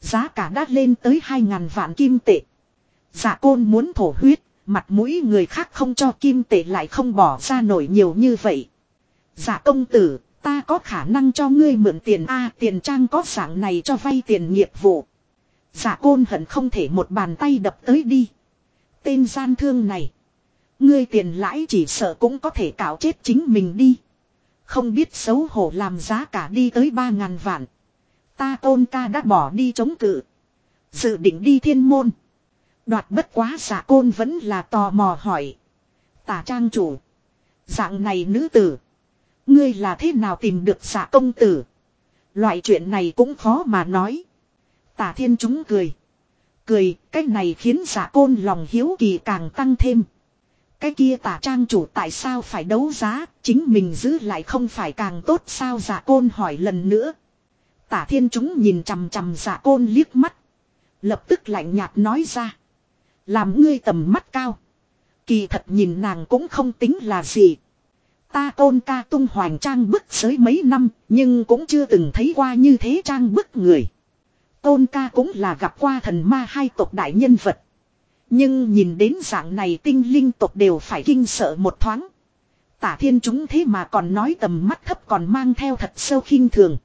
Giá cả đã lên tới 2.000 vạn kim tệ. Dạ côn muốn thổ huyết, mặt mũi người khác không cho kim tệ lại không bỏ ra nổi nhiều như vậy. Dạ công tử, ta có khả năng cho ngươi mượn tiền A tiền trang có dạng này cho vay tiền nghiệp vụ. Dạ côn hận không thể một bàn tay đập tới đi. Tên gian thương này. Ngươi tiền lãi chỉ sợ cũng có thể cạo chết chính mình đi. Không biết xấu hổ làm giá cả đi tới ba ngàn vạn. Ta tôn ca đã bỏ đi chống cự. Dự định đi thiên môn. Đoạt bất quá giả côn vẫn là tò mò hỏi. Tả trang chủ. Dạng này nữ tử. Ngươi là thế nào tìm được giả công tử. Loại chuyện này cũng khó mà nói. Tả thiên chúng cười. Cười, cái này khiến giả côn lòng hiếu kỳ càng tăng thêm. Cái kia tả trang chủ tại sao phải đấu giá, chính mình giữ lại không phải càng tốt sao giả côn hỏi lần nữa. Tả thiên chúng nhìn chằm chằm giả côn liếc mắt. Lập tức lạnh nhạt nói ra. Làm ngươi tầm mắt cao. Kỳ thật nhìn nàng cũng không tính là gì. Ta tôn ca tung hoành trang bức giới mấy năm, nhưng cũng chưa từng thấy qua như thế trang bức người. Tôn ca cũng là gặp qua thần ma hai tộc đại nhân vật. Nhưng nhìn đến dạng này tinh linh tộc đều phải kinh sợ một thoáng. Tả thiên chúng thế mà còn nói tầm mắt thấp còn mang theo thật sâu khinh thường.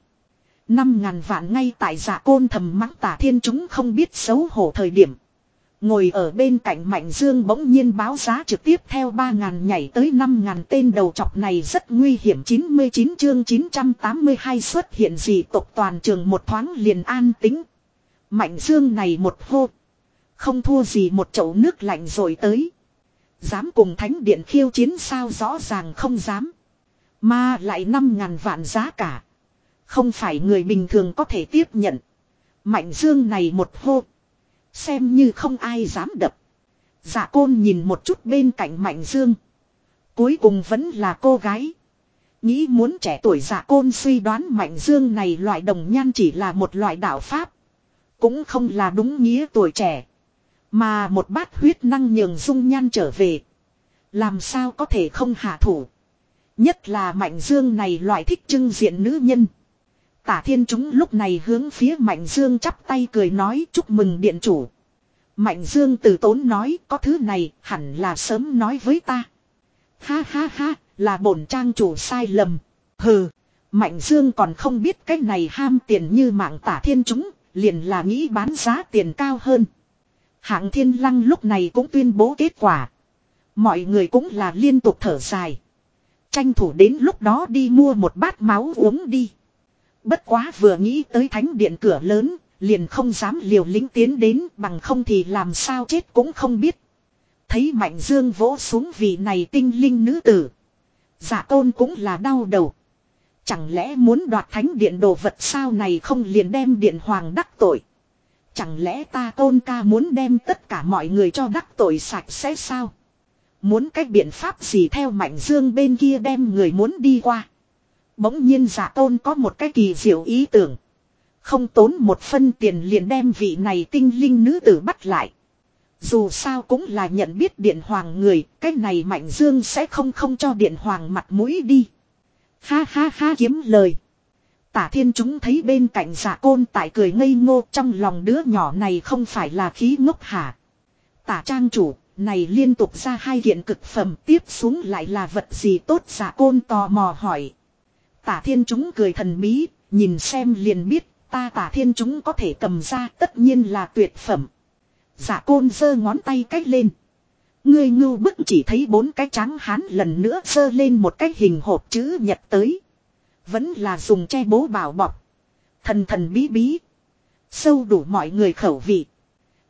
Năm ngàn vạn ngay tại giả côn thầm mắng tả thiên chúng không biết xấu hổ thời điểm. Ngồi ở bên cạnh Mạnh Dương bỗng nhiên báo giá trực tiếp theo 3.000 nhảy tới 5.000 tên đầu chọc này rất nguy hiểm 99 chương 982 xuất hiện gì tộc toàn trường một thoáng liền an tính. Mạnh Dương này một hô. Không thua gì một chậu nước lạnh rồi tới. Dám cùng thánh điện khiêu chiến sao rõ ràng không dám. Mà lại 5.000 vạn giá cả. Không phải người bình thường có thể tiếp nhận. Mạnh Dương này một hô. Xem như không ai dám đập. Dạ côn nhìn một chút bên cạnh Mạnh Dương. Cuối cùng vẫn là cô gái. Nghĩ muốn trẻ tuổi dạ côn suy đoán Mạnh Dương này loại đồng nhan chỉ là một loại đạo pháp. Cũng không là đúng nghĩa tuổi trẻ. Mà một bát huyết năng nhường dung nhan trở về. Làm sao có thể không hạ thủ. Nhất là Mạnh Dương này loại thích trưng diện nữ nhân. Tả thiên chúng lúc này hướng phía Mạnh Dương chắp tay cười nói chúc mừng điện chủ. Mạnh Dương từ tốn nói có thứ này hẳn là sớm nói với ta. Ha ha ha, là bổn trang chủ sai lầm. Hừ, Mạnh Dương còn không biết cái này ham tiền như mạng tả thiên chúng, liền là nghĩ bán giá tiền cao hơn. Hạng thiên lăng lúc này cũng tuyên bố kết quả. Mọi người cũng là liên tục thở dài. Tranh thủ đến lúc đó đi mua một bát máu uống đi. Bất quá vừa nghĩ tới thánh điện cửa lớn, liền không dám liều lĩnh tiến đến bằng không thì làm sao chết cũng không biết. Thấy Mạnh Dương vỗ xuống vị này tinh linh nữ tử. Giả tôn cũng là đau đầu. Chẳng lẽ muốn đoạt thánh điện đồ vật sao này không liền đem điện hoàng đắc tội. Chẳng lẽ ta tôn ca muốn đem tất cả mọi người cho đắc tội sạch sẽ sao? Muốn cách biện pháp gì theo Mạnh Dương bên kia đem người muốn đi qua. Bỗng nhiên giả tôn có một cái kỳ diệu ý tưởng. Không tốn một phân tiền liền đem vị này tinh linh nữ tử bắt lại. Dù sao cũng là nhận biết điện hoàng người, cái này mạnh dương sẽ không không cho điện hoàng mặt mũi đi. Ha ha ha kiếm lời. Tả thiên chúng thấy bên cạnh giả côn tại cười ngây ngô trong lòng đứa nhỏ này không phải là khí ngốc hả. Tả trang chủ, này liên tục ra hai kiện cực phẩm tiếp xuống lại là vật gì tốt giả côn tò mò hỏi. Tả thiên chúng cười thần bí, nhìn xem liền biết, ta tả thiên chúng có thể cầm ra tất nhiên là tuyệt phẩm. Giả côn giơ ngón tay cách lên. Ngươi ngưu bức chỉ thấy bốn cái trắng hán lần nữa giơ lên một cái hình hộp chữ nhật tới. Vẫn là dùng che bố bảo bọc. Thần thần bí bí. Sâu đủ mọi người khẩu vị.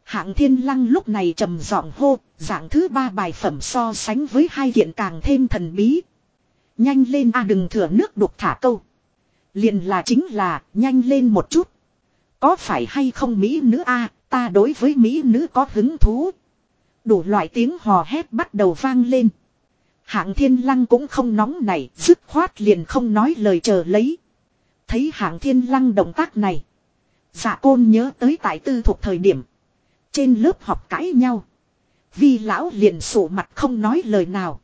Hạng thiên lăng lúc này trầm giọng hô, dạng thứ ba bài phẩm so sánh với hai kiện càng thêm thần bí, Nhanh lên a đừng thừa nước đục thả câu. liền là chính là nhanh lên một chút. Có phải hay không Mỹ nữ a ta đối với Mỹ nữ có hứng thú. Đủ loại tiếng hò hét bắt đầu vang lên. Hạng thiên lăng cũng không nóng này, dứt khoát liền không nói lời chờ lấy. Thấy hạng thiên lăng động tác này. Dạ côn nhớ tới tại tư thuộc thời điểm. Trên lớp học cãi nhau. vi lão liền sổ mặt không nói lời nào.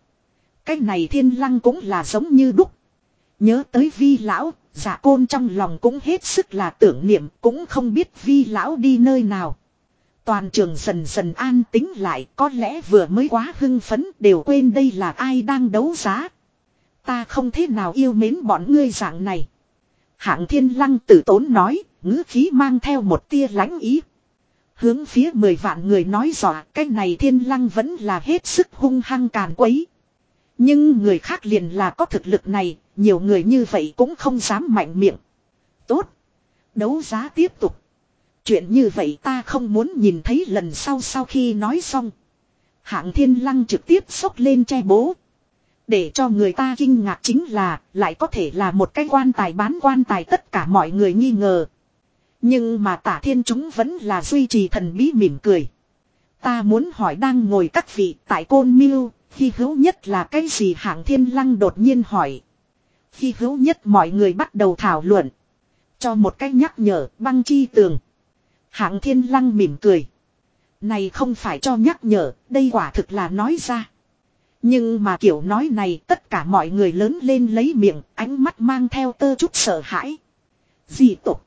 Cái này thiên lăng cũng là giống như đúc. Nhớ tới vi lão, Giả côn trong lòng cũng hết sức là tưởng niệm cũng không biết vi lão đi nơi nào. Toàn trường dần dần an tính lại có lẽ vừa mới quá hưng phấn đều quên đây là ai đang đấu giá. Ta không thế nào yêu mến bọn ngươi dạng này. Hạng thiên lăng tử tốn nói, ngữ khí mang theo một tia lãnh ý. Hướng phía mười vạn người nói dọa cái này thiên lăng vẫn là hết sức hung hăng càn quấy. Nhưng người khác liền là có thực lực này, nhiều người như vậy cũng không dám mạnh miệng. Tốt. Đấu giá tiếp tục. Chuyện như vậy ta không muốn nhìn thấy lần sau sau khi nói xong. Hạng thiên lăng trực tiếp xốc lên che bố. Để cho người ta kinh ngạc chính là lại có thể là một cái quan tài bán quan tài tất cả mọi người nghi ngờ. Nhưng mà tả thiên chúng vẫn là duy trì thần bí mỉm cười. Ta muốn hỏi đang ngồi các vị tại côn miêu, khi hữu nhất là cái gì hạng thiên lăng đột nhiên hỏi. Khi hữu nhất mọi người bắt đầu thảo luận. Cho một cách nhắc nhở băng chi tường. Hạng thiên lăng mỉm cười. Này không phải cho nhắc nhở, đây quả thực là nói ra. Nhưng mà kiểu nói này tất cả mọi người lớn lên lấy miệng, ánh mắt mang theo tơ chút sợ hãi. Dị tục.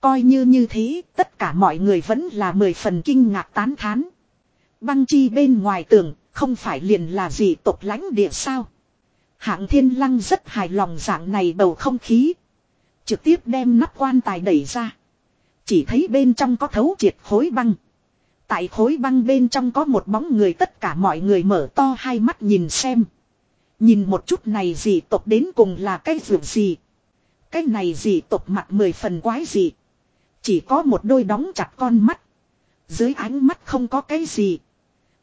Coi như như thế, tất cả mọi người vẫn là mười phần kinh ngạc tán thán. Băng chi bên ngoài tường, không phải liền là gì tộc lãnh địa sao. Hạng thiên lăng rất hài lòng dạng này bầu không khí. Trực tiếp đem nắp quan tài đẩy ra. Chỉ thấy bên trong có thấu triệt khối băng. Tại khối băng bên trong có một bóng người tất cả mọi người mở to hai mắt nhìn xem. Nhìn một chút này gì tộc đến cùng là cái vượt gì. Cái này gì tộc mặt mười phần quái gì. Chỉ có một đôi đóng chặt con mắt. Dưới ánh mắt không có cái gì.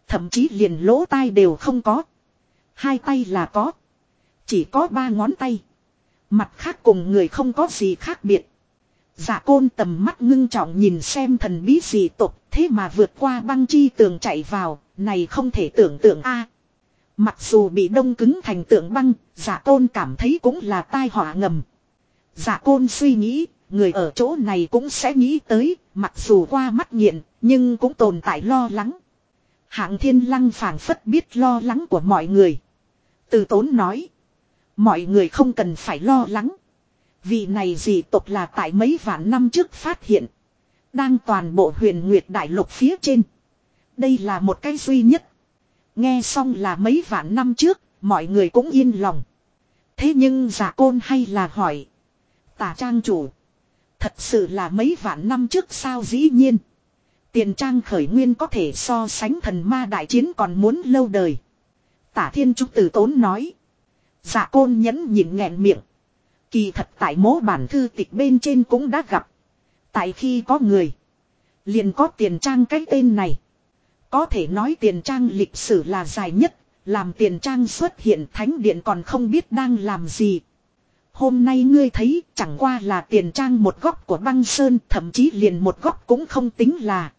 Thậm chí liền lỗ tai đều không có. Hai tay là có. Chỉ có ba ngón tay. Mặt khác cùng người không có gì khác biệt. Giả côn tầm mắt ngưng trọng nhìn xem thần bí gì tục thế mà vượt qua băng chi tường chạy vào, này không thể tưởng tượng a. mặc dù bị đông cứng thành tượng băng, giả côn cảm thấy cũng là tai họa ngầm. Giả côn suy nghĩ, người ở chỗ này cũng sẽ nghĩ tới, mặc dù qua mắt nghiện, nhưng cũng tồn tại lo lắng. Hạng thiên lăng phảng phất biết lo lắng của mọi người. Từ tốn nói. Mọi người không cần phải lo lắng. Vị này gì tộc là tại mấy vạn năm trước phát hiện. Đang toàn bộ huyền nguyệt đại lục phía trên. Đây là một cái duy nhất. Nghe xong là mấy vạn năm trước, mọi người cũng yên lòng. Thế nhưng giả côn hay là hỏi. Tả trang chủ. Thật sự là mấy vạn năm trước sao dĩ nhiên. Tiền trang khởi nguyên có thể so sánh thần ma đại chiến còn muốn lâu đời. Tả thiên trúc tử tốn nói. dạ côn nhẫn nhịn nghẹn miệng. Kỳ thật tại mố bản thư tịch bên trên cũng đã gặp. Tại khi có người. Liền có tiền trang cái tên này. Có thể nói tiền trang lịch sử là dài nhất. Làm tiền trang xuất hiện thánh điện còn không biết đang làm gì. Hôm nay ngươi thấy chẳng qua là tiền trang một góc của băng sơn, thậm chí liền một góc cũng không tính là.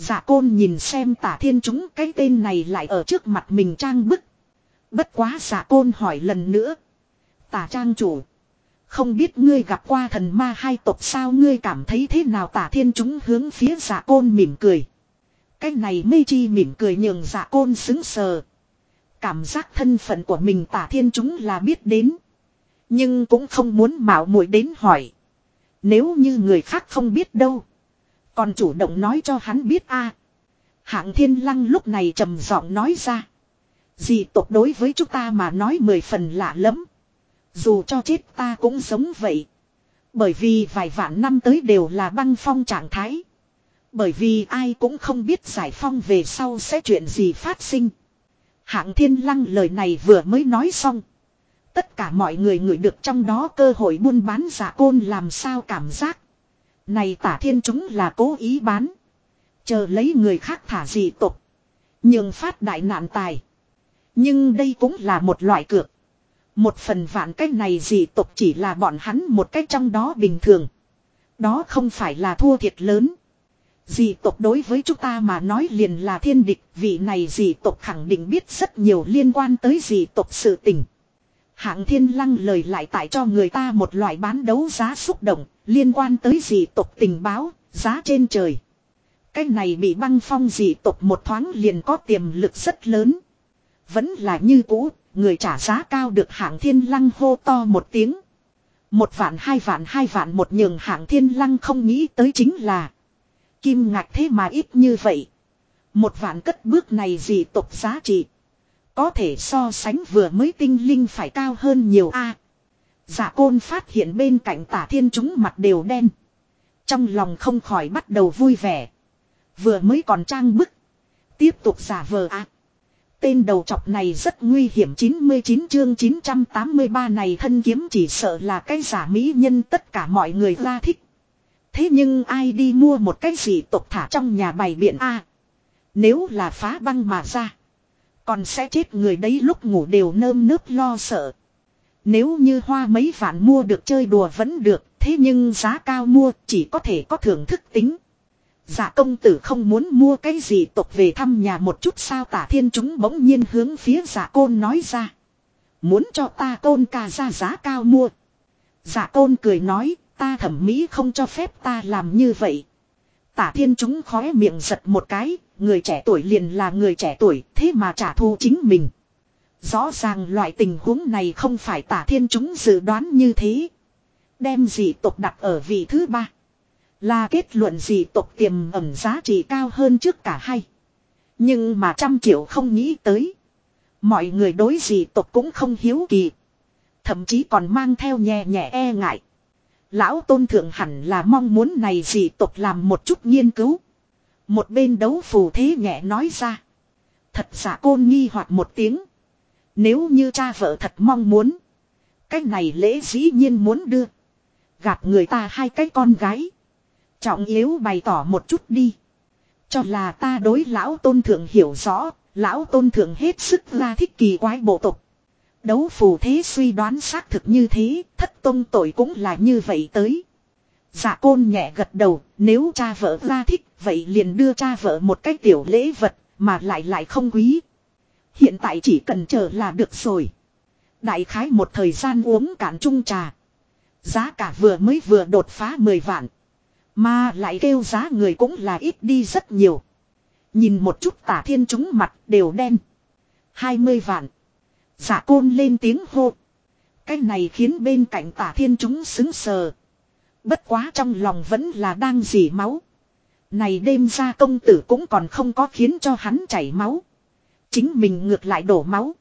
Dạ côn nhìn xem tả thiên chúng, cái tên này lại ở trước mặt mình trang bức. Bất quá dạ côn hỏi lần nữa. Tả trang chủ. Không biết ngươi gặp qua thần ma hai tộc sao, ngươi cảm thấy thế nào tả thiên chúng hướng phía dạ côn mỉm cười. Cái này mê chi mỉm cười nhường dạ côn xứng sờ. Cảm giác thân phận của mình tả thiên chúng là biết đến. Nhưng cũng không muốn mạo muội đến hỏi. Nếu như người khác không biết đâu. Còn chủ động nói cho hắn biết a. Hạng thiên lăng lúc này trầm giọng nói ra. Dị tộc đối với chúng ta mà nói mười phần lạ lắm. Dù cho chết ta cũng sống vậy. Bởi vì vài vạn năm tới đều là băng phong trạng thái. Bởi vì ai cũng không biết giải phong về sau sẽ chuyện gì phát sinh. Hạng thiên lăng lời này vừa mới nói xong. Tất cả mọi người ngửi được trong đó cơ hội buôn bán giả côn làm sao cảm giác. Này tả thiên chúng là cố ý bán. Chờ lấy người khác thả dị tục. Nhưng phát đại nạn tài. Nhưng đây cũng là một loại cược. Một phần vạn cái này dị tục chỉ là bọn hắn một cách trong đó bình thường. Đó không phải là thua thiệt lớn. Dị tộc đối với chúng ta mà nói liền là thiên địch, vị này dị tộc khẳng định biết rất nhiều liên quan tới dị tộc sự tình. Hạng thiên lăng lời lại tại cho người ta một loại bán đấu giá xúc động, liên quan tới dị tộc tình báo, giá trên trời. Cái này bị băng phong dị tộc một thoáng liền có tiềm lực rất lớn. Vẫn là như cũ, người trả giá cao được hạng thiên lăng hô to một tiếng. Một vạn hai vạn hai vạn một nhường hạng thiên lăng không nghĩ tới chính là. Kim ngạc thế mà ít như vậy. Một vạn cất bước này gì tộc giá trị. Có thể so sánh vừa mới tinh linh phải cao hơn nhiều a. À, dạ côn phát hiện bên cạnh tả thiên chúng mặt đều đen. Trong lòng không khỏi bắt đầu vui vẻ. Vừa mới còn trang bức. Tiếp tục giả vờ ác. Tên đầu chọc này rất nguy hiểm 99 chương 983 này thân kiếm chỉ sợ là cái giả mỹ nhân tất cả mọi người ra thích. Thế nhưng ai đi mua một cái gì tục thả trong nhà bày biện a Nếu là phá băng mà ra. Còn sẽ chết người đấy lúc ngủ đều nơm nớp lo sợ. Nếu như hoa mấy vạn mua được chơi đùa vẫn được. Thế nhưng giá cao mua chỉ có thể có thưởng thức tính. Dạ công tử không muốn mua cái gì tộc về thăm nhà một chút sao tả thiên chúng bỗng nhiên hướng phía dạ côn nói ra. Muốn cho ta côn ca ra giá cao mua. Dạ côn cười nói ta thẩm mỹ không cho phép ta làm như vậy. Tả thiên chúng khóe miệng giật một cái, người trẻ tuổi liền là người trẻ tuổi, thế mà trả thù chính mình. Rõ ràng loại tình huống này không phải tả thiên chúng dự đoán như thế. Đem dị tộc đặt ở vị thứ ba. Là kết luận dị tộc tiềm ẩn giá trị cao hơn trước cả hai. Nhưng mà trăm triệu không nghĩ tới. Mọi người đối dị tộc cũng không hiếu kỳ. Thậm chí còn mang theo nhẹ nhẹ e ngại. Lão tôn thượng hẳn là mong muốn này dị tộc làm một chút nghiên cứu. Một bên đấu phù thế nhẹ nói ra. Thật giả côn nghi hoặc một tiếng. Nếu như cha vợ thật mong muốn. Cái này lễ dĩ nhiên muốn đưa. Gạt người ta hai cái con gái. Trọng yếu bày tỏ một chút đi. Cho là ta đối lão tôn thượng hiểu rõ. Lão tôn thượng hết sức ra thích kỳ quái bộ tục. Đấu phù thế suy đoán xác thực như thế. Thất tôn tội cũng là như vậy tới. Dạ côn nhẹ gật đầu. Nếu cha vợ ra thích. Vậy liền đưa cha vợ một cái tiểu lễ vật. Mà lại lại không quý. Hiện tại chỉ cần chờ là được rồi. Đại khái một thời gian uống cạn chung trà. Giá cả vừa mới vừa đột phá 10 vạn. Mà lại kêu giá người cũng là ít đi rất nhiều. Nhìn một chút tả thiên chúng mặt đều đen. 20 vạn. Giả côn lên tiếng hô. Cái này khiến bên cạnh tả thiên chúng xứng sờ. Bất quá trong lòng vẫn là đang dỉ máu. Này đêm ra công tử cũng còn không có khiến cho hắn chảy máu. Chính mình ngược lại đổ máu.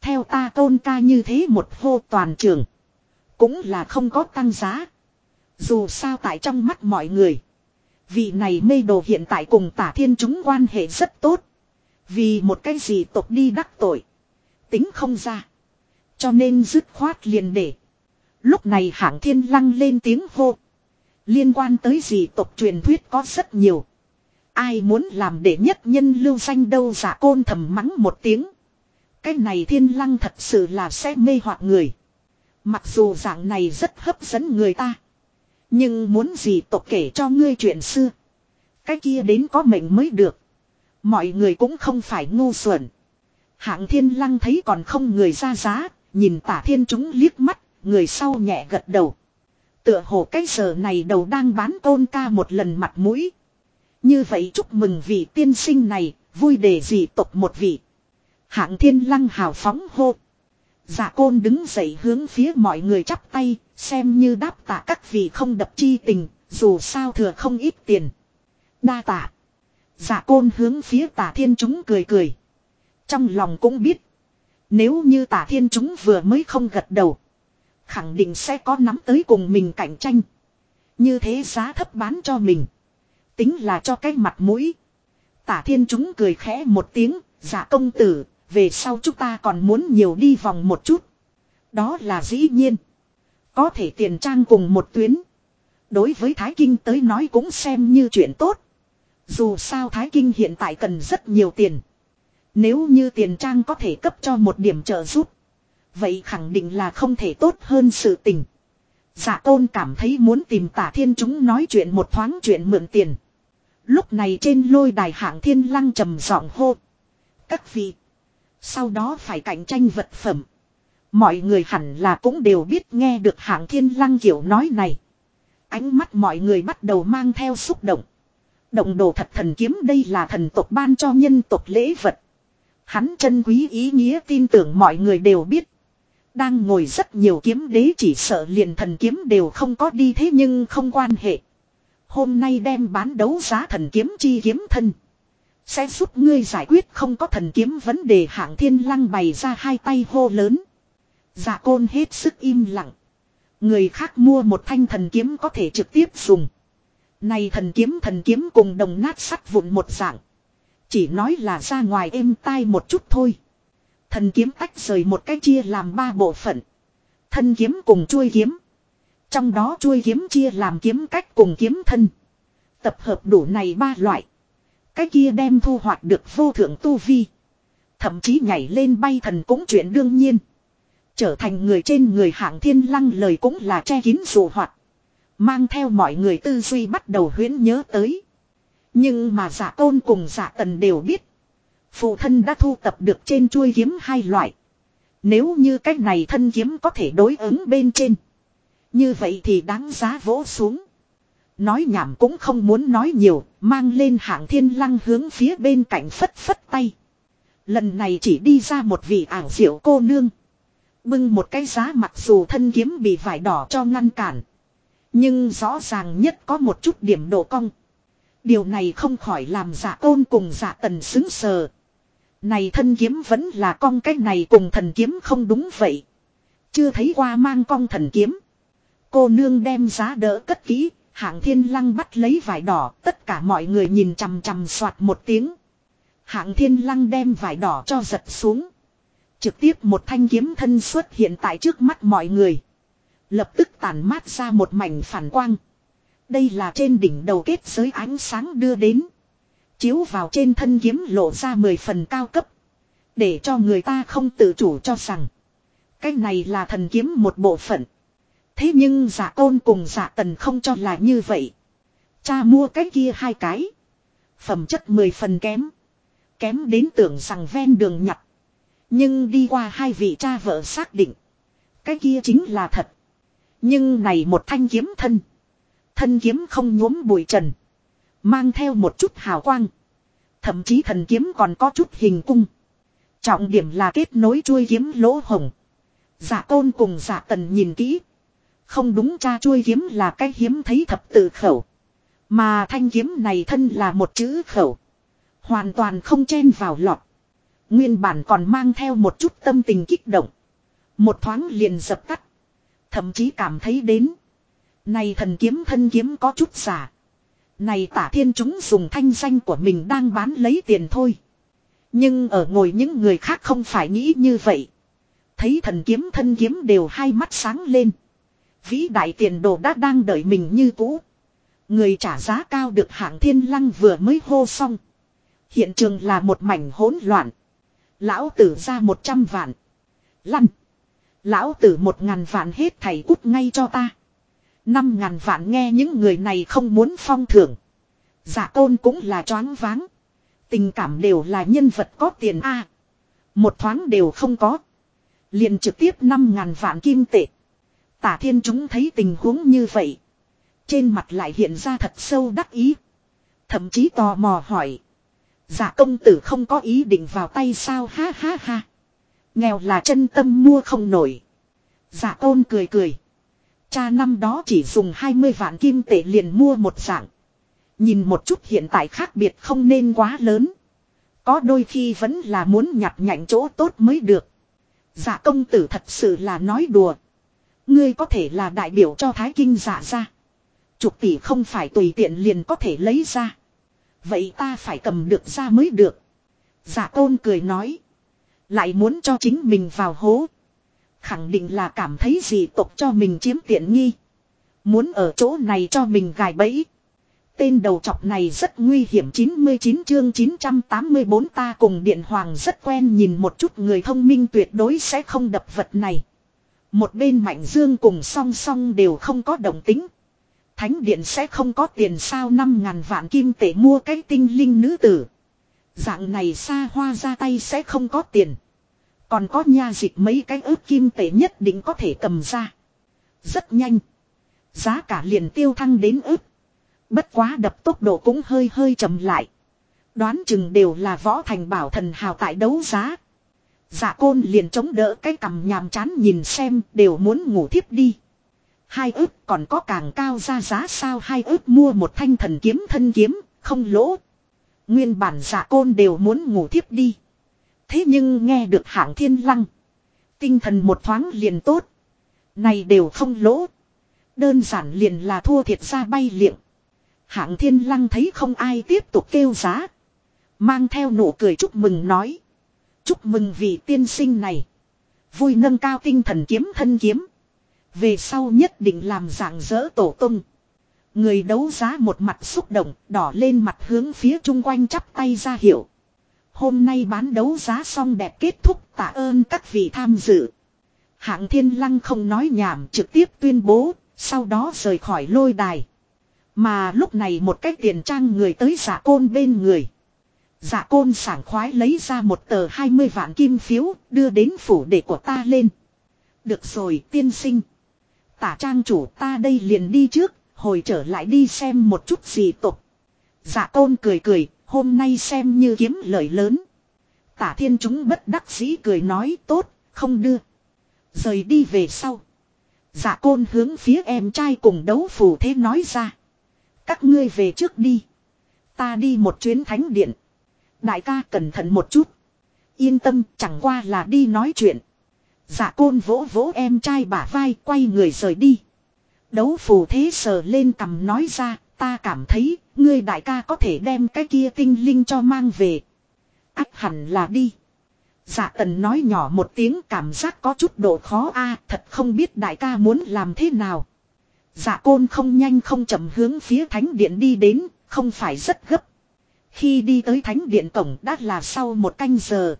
Theo ta tôn ca như thế một hô toàn trường. Cũng là không có tăng giá. Dù sao tại trong mắt mọi người. Vị này mê đồ hiện tại cùng tả thiên chúng quan hệ rất tốt. Vì một cái gì tộc đi đắc tội. Tính không ra. Cho nên dứt khoát liền để. Lúc này hạng thiên lăng lên tiếng hô. Liên quan tới gì tộc truyền thuyết có rất nhiều. Ai muốn làm để nhất nhân lưu danh đâu giả côn thầm mắng một tiếng. Cái này thiên lăng thật sự là sẽ mê hoặc người. Mặc dù dạng này rất hấp dẫn người ta. Nhưng muốn gì tộc kể cho ngươi chuyện xưa. Cái kia đến có mệnh mới được. Mọi người cũng không phải ngu xuẩn. Hạng thiên lăng thấy còn không người ra giá. Nhìn tả thiên chúng liếc mắt. Người sau nhẹ gật đầu. Tựa hồ cái giờ này đầu đang bán tôn ca một lần mặt mũi. Như vậy chúc mừng vị tiên sinh này, vui để gì tộc một vị. Hạng thiên lăng hào phóng hô. giả côn đứng dậy hướng phía mọi người chắp tay, xem như đáp tạ các vị không đập chi tình, dù sao thừa không ít tiền. Đa tạ. giả côn hướng phía tả thiên chúng cười cười. Trong lòng cũng biết. Nếu như tả thiên chúng vừa mới không gật đầu. Khẳng định sẽ có nắm tới cùng mình cạnh tranh. Như thế giá thấp bán cho mình. Tính là cho cái mặt mũi. Tả thiên chúng cười khẽ một tiếng. giả công tử. Về sau chúng ta còn muốn nhiều đi vòng một chút. Đó là dĩ nhiên. Có thể tiền trang cùng một tuyến. Đối với Thái Kinh tới nói cũng xem như chuyện tốt. Dù sao Thái Kinh hiện tại cần rất nhiều tiền. Nếu như tiền trang có thể cấp cho một điểm trợ giúp. Vậy khẳng định là không thể tốt hơn sự tình. Giả tôn cảm thấy muốn tìm tả thiên chúng nói chuyện một thoáng chuyện mượn tiền. Lúc này trên lôi đài hạng thiên lăng trầm giọng hô. Các vị. Sau đó phải cạnh tranh vật phẩm. Mọi người hẳn là cũng đều biết nghe được hạng thiên lăng kiểu nói này. Ánh mắt mọi người bắt đầu mang theo xúc động. Động đồ thật thần kiếm đây là thần tộc ban cho nhân tộc lễ vật. Hắn chân quý ý nghĩa tin tưởng mọi người đều biết. Đang ngồi rất nhiều kiếm đế chỉ sợ liền thần kiếm đều không có đi thế nhưng không quan hệ. Hôm nay đem bán đấu giá thần kiếm chi kiếm thân. Sẽ giúp ngươi giải quyết không có thần kiếm vấn đề hạng thiên lăng bày ra hai tay hô lớn. giả côn hết sức im lặng. Người khác mua một thanh thần kiếm có thể trực tiếp dùng. Này thần kiếm thần kiếm cùng đồng nát sắt vụn một dạng. Chỉ nói là ra ngoài êm tai một chút thôi. Thần kiếm tách rời một cái chia làm ba bộ phận. Thân kiếm cùng chuôi kiếm. Trong đó chuôi kiếm chia làm kiếm cách cùng kiếm thân. Tập hợp đủ này ba loại. Cái kia đem thu hoạch được vô thượng tu vi. Thậm chí nhảy lên bay thần cũng chuyện đương nhiên. Trở thành người trên người hạng thiên lăng lời cũng là che kín dụ hoạt. Mang theo mọi người tư duy bắt đầu huyễn nhớ tới. Nhưng mà giả tôn cùng giả tần đều biết. Phụ thân đã thu tập được trên chuôi kiếm hai loại. Nếu như cách này thân kiếm có thể đối ứng bên trên. Như vậy thì đáng giá vỗ xuống. Nói nhảm cũng không muốn nói nhiều, mang lên hạng thiên lăng hướng phía bên cạnh phất phất tay. Lần này chỉ đi ra một vị ảo diệu cô nương. Bưng một cái giá mặc dù thân kiếm bị vải đỏ cho ngăn cản. Nhưng rõ ràng nhất có một chút điểm độ cong. Điều này không khỏi làm dạ giả tôn cùng giả tần xứng sờ. Này thân kiếm vẫn là con cái này cùng thần kiếm không đúng vậy. Chưa thấy qua mang con thần kiếm. Cô nương đem giá đỡ cất kỹ, hạng thiên lăng bắt lấy vải đỏ, tất cả mọi người nhìn chằm chằm soạt một tiếng. Hạng thiên lăng đem vải đỏ cho giật xuống. Trực tiếp một thanh kiếm thân xuất hiện tại trước mắt mọi người. Lập tức tàn mát ra một mảnh phản quang. Đây là trên đỉnh đầu kết giới ánh sáng đưa đến. Chiếu vào trên thân kiếm lộ ra mười phần cao cấp. Để cho người ta không tự chủ cho rằng. Cái này là thần kiếm một bộ phận. Thế nhưng giả ôn cùng giả tần không cho là như vậy. Cha mua cái kia hai cái. Phẩm chất mười phần kém. Kém đến tưởng rằng ven đường nhặt. Nhưng đi qua hai vị cha vợ xác định. Cái kia chính là thật. Nhưng này một thanh kiếm thân. Thân kiếm không nhuốm bụi trần. Mang theo một chút hào quang. Thậm chí thần kiếm còn có chút hình cung. Trọng điểm là kết nối chuôi kiếm lỗ hồng. Giả tôn cùng giả tần nhìn kỹ. Không đúng cha chuôi kiếm là cái hiếm thấy thập tự khẩu. Mà thanh kiếm này thân là một chữ khẩu. Hoàn toàn không chen vào lọt. Nguyên bản còn mang theo một chút tâm tình kích động. Một thoáng liền dập tắt. Thậm chí cảm thấy đến. Này thần kiếm thân kiếm có chút giả. Này tả thiên chúng dùng thanh danh của mình đang bán lấy tiền thôi. Nhưng ở ngồi những người khác không phải nghĩ như vậy. Thấy thần kiếm thân kiếm đều hai mắt sáng lên. Vĩ đại tiền đồ đã đang đợi mình như cũ. Người trả giá cao được hạng thiên lăng vừa mới hô xong. Hiện trường là một mảnh hỗn loạn. Lão tử ra một trăm vạn. Lăn. Lão tử một ngàn vạn hết thầy cút ngay cho ta. Năm ngàn vạn nghe những người này không muốn phong thưởng. Giả tôn cũng là choáng váng. Tình cảm đều là nhân vật có tiền a Một thoáng đều không có. liền trực tiếp năm ngàn vạn kim tệ. Tả thiên chúng thấy tình huống như vậy. Trên mặt lại hiện ra thật sâu đắc ý. Thậm chí tò mò hỏi. Giả công tử không có ý định vào tay sao ha ha ha. Nghèo là chân tâm mua không nổi. Giả tôn cười cười. Cha năm đó chỉ dùng 20 vạn kim tệ liền mua một dạng. Nhìn một chút hiện tại khác biệt không nên quá lớn. Có đôi khi vẫn là muốn nhặt nhạnh chỗ tốt mới được. Giả công tử thật sự là nói đùa. Ngươi có thể là đại biểu cho thái kinh giả ra. Chục tỷ không phải tùy tiện liền có thể lấy ra. Vậy ta phải cầm được ra mới được. Giả tôn cười nói. Lại muốn cho chính mình vào hố. Khẳng định là cảm thấy gì tộc cho mình chiếm tiện nghi. Muốn ở chỗ này cho mình gài bẫy. Tên đầu chọc này rất nguy hiểm 99 chương 984 ta cùng Điện Hoàng rất quen nhìn một chút người thông minh tuyệt đối sẽ không đập vật này. Một bên Mạnh Dương cùng song song đều không có đồng tính. Thánh Điện sẽ không có tiền sao 5 ngàn vạn kim tệ mua cái tinh linh nữ tử. Dạng này xa hoa ra tay sẽ không có tiền. Còn có nha dịch mấy cái ướp kim tệ nhất định có thể cầm ra. Rất nhanh. Giá cả liền tiêu thăng đến ướp. Bất quá đập tốc độ cũng hơi hơi chậm lại. Đoán chừng đều là võ thành bảo thần hào tại đấu giá. Dạ côn liền chống đỡ cái cằm nhàm chán nhìn xem đều muốn ngủ thiếp đi. Hai ức còn có càng cao ra giá sao hai ức mua một thanh thần kiếm thân kiếm, không lỗ. Nguyên bản dạ côn đều muốn ngủ thiếp đi. Thế nhưng nghe được hạng thiên lăng. Tinh thần một thoáng liền tốt. Này đều không lỗ. Đơn giản liền là thua thiệt ra bay liệng. Hạng thiên lăng thấy không ai tiếp tục kêu giá. Mang theo nụ cười chúc mừng nói. Chúc mừng vị tiên sinh này. Vui nâng cao tinh thần kiếm thân kiếm. Về sau nhất định làm dạng dỡ tổ tung. Người đấu giá một mặt xúc động, đỏ lên mặt hướng phía chung quanh chắp tay ra hiệu. Hôm nay bán đấu giá xong đẹp kết thúc tạ ơn các vị tham dự. Hạng thiên lăng không nói nhảm trực tiếp tuyên bố, sau đó rời khỏi lôi đài. Mà lúc này một cái tiền trang người tới giả côn bên người dạ côn sảng khoái lấy ra một tờ 20 vạn kim phiếu, đưa đến phủ để của ta lên. Được rồi, tiên sinh. Tả trang chủ ta đây liền đi trước, hồi trở lại đi xem một chút gì tục. dạ côn cười cười, hôm nay xem như kiếm lợi lớn. Tả thiên chúng bất đắc dĩ cười nói tốt, không đưa. Rời đi về sau. dạ côn hướng phía em trai cùng đấu phù thế nói ra. Các ngươi về trước đi. Ta đi một chuyến thánh điện. Đại ca cẩn thận một chút. Yên tâm chẳng qua là đi nói chuyện. Giả côn vỗ vỗ em trai bả vai quay người rời đi. Đấu phù thế sờ lên cầm nói ra ta cảm thấy ngươi đại ca có thể đem cái kia tinh linh cho mang về. Ác hẳn là đi. Dạ tần nói nhỏ một tiếng cảm giác có chút độ khó a thật không biết đại ca muốn làm thế nào. Dạ côn không nhanh không chậm hướng phía thánh điện đi đến, không phải rất gấp. Khi đi tới thánh điện cổng đã là sau một canh giờ.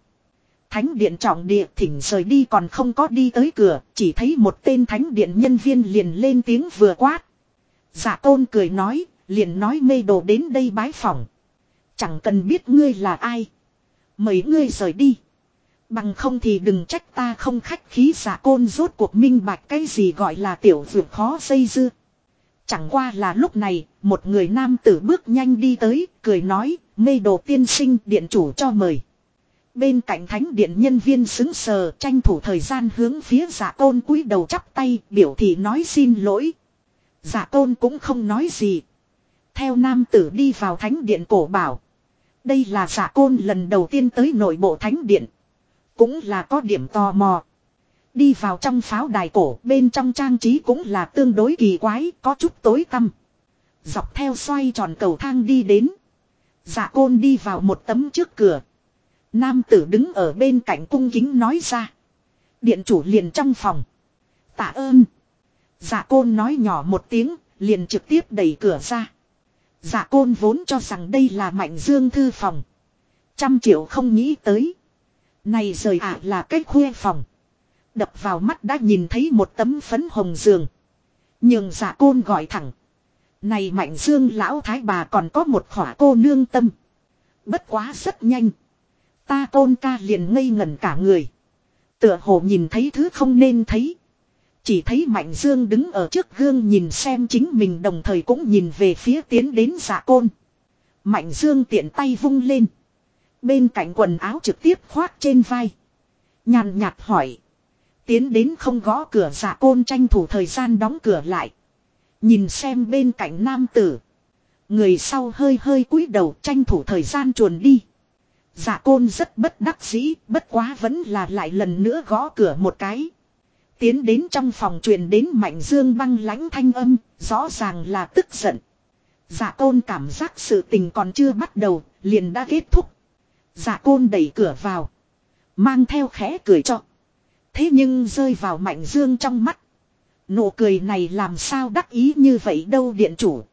Thánh điện trọng địa thỉnh rời đi còn không có đi tới cửa, chỉ thấy một tên thánh điện nhân viên liền lên tiếng vừa quát. giả tôn cười nói, liền nói mê đồ đến đây bái phỏng. Chẳng cần biết ngươi là ai. mấy ngươi rời đi. Bằng không thì đừng trách ta không khách khí dạ giả côn rốt cuộc minh bạch cái gì gọi là tiểu dược khó xây dưa. Chẳng qua là lúc này, một người nam tử bước nhanh đi tới, cười nói, mê đồ tiên sinh điện chủ cho mời. Bên cạnh thánh điện nhân viên xứng sờ tranh thủ thời gian hướng phía giả tôn cúi đầu chắp tay biểu thị nói xin lỗi. Giả tôn cũng không nói gì. Theo nam tử đi vào thánh điện cổ bảo. Đây là giả côn lần đầu tiên tới nội bộ thánh điện. Cũng là có điểm tò mò. Đi vào trong pháo đài cổ bên trong trang trí cũng là tương đối kỳ quái, có chút tối tăm. Dọc theo xoay tròn cầu thang đi đến. Dạ côn đi vào một tấm trước cửa. Nam tử đứng ở bên cạnh cung kính nói ra. Điện chủ liền trong phòng. Tạ ơn. Dạ côn nói nhỏ một tiếng, liền trực tiếp đẩy cửa ra. Dạ côn vốn cho rằng đây là mạnh dương thư phòng. Trăm triệu không nghĩ tới. Này rời ạ là cái khuê phòng. Đập vào mắt đã nhìn thấy một tấm phấn hồng giường. Nhưng dạ côn gọi thẳng. Này mạnh dương lão thái bà còn có một khỏa cô nương tâm. Bất quá rất nhanh. Ta tôn ca liền ngây ngẩn cả người. Tựa hồ nhìn thấy thứ không nên thấy. Chỉ thấy Mạnh Dương đứng ở trước gương nhìn xem chính mình đồng thời cũng nhìn về phía tiến đến giả côn. Mạnh Dương tiện tay vung lên. Bên cạnh quần áo trực tiếp khoác trên vai. Nhàn nhạt hỏi. Tiến đến không gõ cửa giả côn tranh thủ thời gian đóng cửa lại. Nhìn xem bên cạnh nam tử. Người sau hơi hơi cúi đầu tranh thủ thời gian chuồn đi. Giả côn rất bất đắc dĩ, bất quá vẫn là lại lần nữa gõ cửa một cái. Tiến đến trong phòng truyền đến mạnh dương băng lãnh thanh âm, rõ ràng là tức giận. Giả côn cảm giác sự tình còn chưa bắt đầu, liền đã kết thúc. Giả côn đẩy cửa vào. Mang theo khẽ cười cho. Thế nhưng rơi vào mạnh dương trong mắt. Nụ cười này làm sao đắc ý như vậy đâu điện chủ.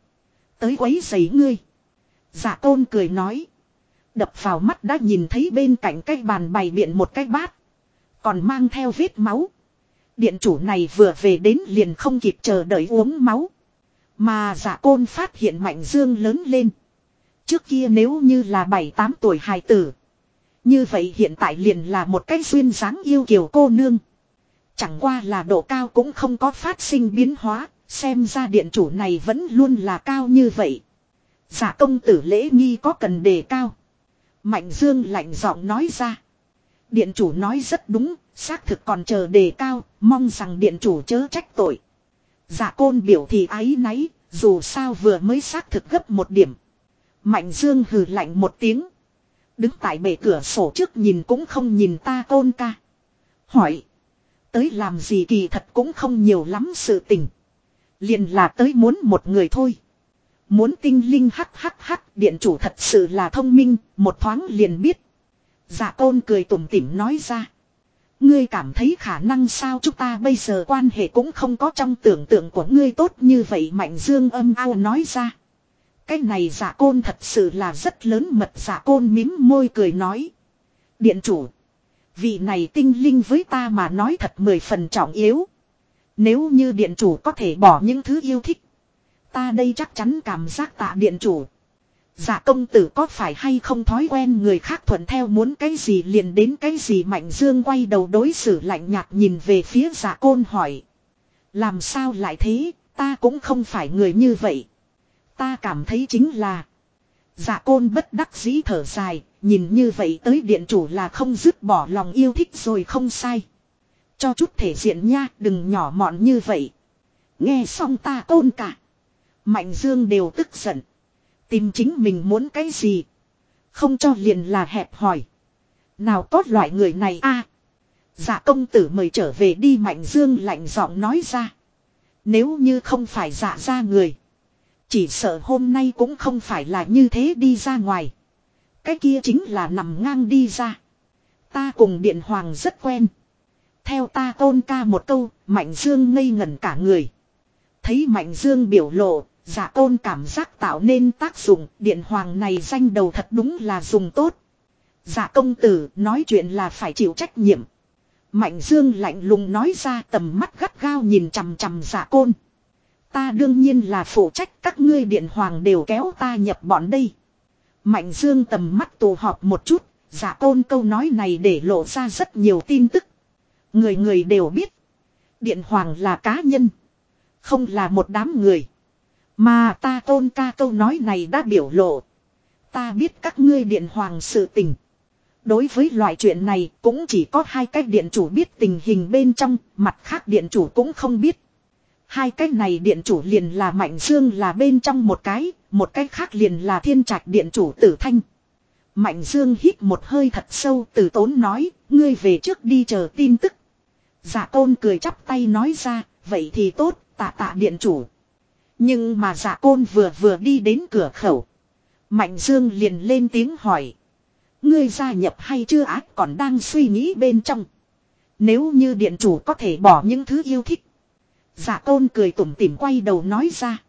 Tới quấy giấy ngươi. Giả tôn cười nói. Đập vào mắt đã nhìn thấy bên cạnh cái bàn bày biện một cái bát. Còn mang theo vết máu. Điện chủ này vừa về đến liền không kịp chờ đợi uống máu. Mà giả côn phát hiện mạnh dương lớn lên. Trước kia nếu như là 7-8 tuổi hài tử. Như vậy hiện tại liền là một cái duyên dáng yêu kiều cô nương. Chẳng qua là độ cao cũng không có phát sinh biến hóa, xem ra điện chủ này vẫn luôn là cao như vậy. Giả công tử lễ nghi có cần đề cao. Mạnh dương lạnh giọng nói ra. Điện chủ nói rất đúng, xác thực còn chờ đề cao, mong rằng điện chủ chớ trách tội. giả côn biểu thì ái náy, dù sao vừa mới xác thực gấp một điểm. Mạnh dương hừ lạnh một tiếng. Đứng tại bể cửa sổ trước nhìn cũng không nhìn ta côn ca. Hỏi. Tới làm gì kỳ thật cũng không nhiều lắm sự tình. Liền là tới muốn một người thôi. Muốn tinh linh hắc hắc hắc điện chủ thật sự là thông minh, một thoáng liền biết. giả tôn cười tủm tỉm nói ra. Ngươi cảm thấy khả năng sao chúng ta bây giờ quan hệ cũng không có trong tưởng tượng của ngươi tốt như vậy mạnh dương âm ao nói ra. Cái này giả côn thật sự là rất lớn mật giả côn mím môi cười nói. Điện chủ. Vị này tinh linh với ta mà nói thật mười phần trọng yếu. Nếu như điện chủ có thể bỏ những thứ yêu thích. Ta đây chắc chắn cảm giác tạ điện chủ. Dạ công tử có phải hay không thói quen người khác thuận theo muốn cái gì liền đến cái gì Mạnh Dương quay đầu đối xử lạnh nhạt nhìn về phía dạ côn hỏi. Làm sao lại thế, ta cũng không phải người như vậy. Ta cảm thấy chính là. Dạ côn bất đắc dĩ thở dài, nhìn như vậy tới điện chủ là không dứt bỏ lòng yêu thích rồi không sai. Cho chút thể diện nha, đừng nhỏ mọn như vậy. Nghe xong ta côn cả. Mạnh Dương đều tức giận. Tìm chính mình muốn cái gì. Không cho liền là hẹp hỏi. Nào có loại người này a Dạ công tử mời trở về đi Mạnh Dương lạnh giọng nói ra. Nếu như không phải dạ ra người. Chỉ sợ hôm nay cũng không phải là như thế đi ra ngoài. Cái kia chính là nằm ngang đi ra. Ta cùng Điện Hoàng rất quen. Theo ta tôn ca một câu, Mạnh Dương ngây ngẩn cả người. Thấy Mạnh Dương biểu lộ, giả tôn cảm giác tạo nên tác dụng, Điện Hoàng này danh đầu thật đúng là dùng tốt. Giả công tử nói chuyện là phải chịu trách nhiệm. Mạnh Dương lạnh lùng nói ra tầm mắt gắt gao nhìn chằm chằm giả côn. Ta đương nhiên là phụ trách các ngươi điện hoàng đều kéo ta nhập bọn đây. Mạnh Dương tầm mắt tù họp một chút, giả côn câu nói này để lộ ra rất nhiều tin tức. Người người đều biết. Điện hoàng là cá nhân. Không là một đám người. Mà ta tôn ca câu nói này đã biểu lộ. Ta biết các ngươi điện hoàng sự tình. Đối với loại chuyện này cũng chỉ có hai cách điện chủ biết tình hình bên trong, mặt khác điện chủ cũng không biết. Hai cái này điện chủ liền là Mạnh Dương là bên trong một cái, một cách khác liền là thiên trạch điện chủ tử thanh. Mạnh Dương hít một hơi thật sâu từ tốn nói, ngươi về trước đi chờ tin tức. Giả tôn cười chắp tay nói ra, vậy thì tốt, tạ tạ điện chủ. Nhưng mà giả côn vừa vừa đi đến cửa khẩu. Mạnh Dương liền lên tiếng hỏi. Ngươi gia nhập hay chưa ác còn đang suy nghĩ bên trong. Nếu như điện chủ có thể bỏ những thứ yêu thích. Giả tôn cười tủm tỉm quay đầu nói ra.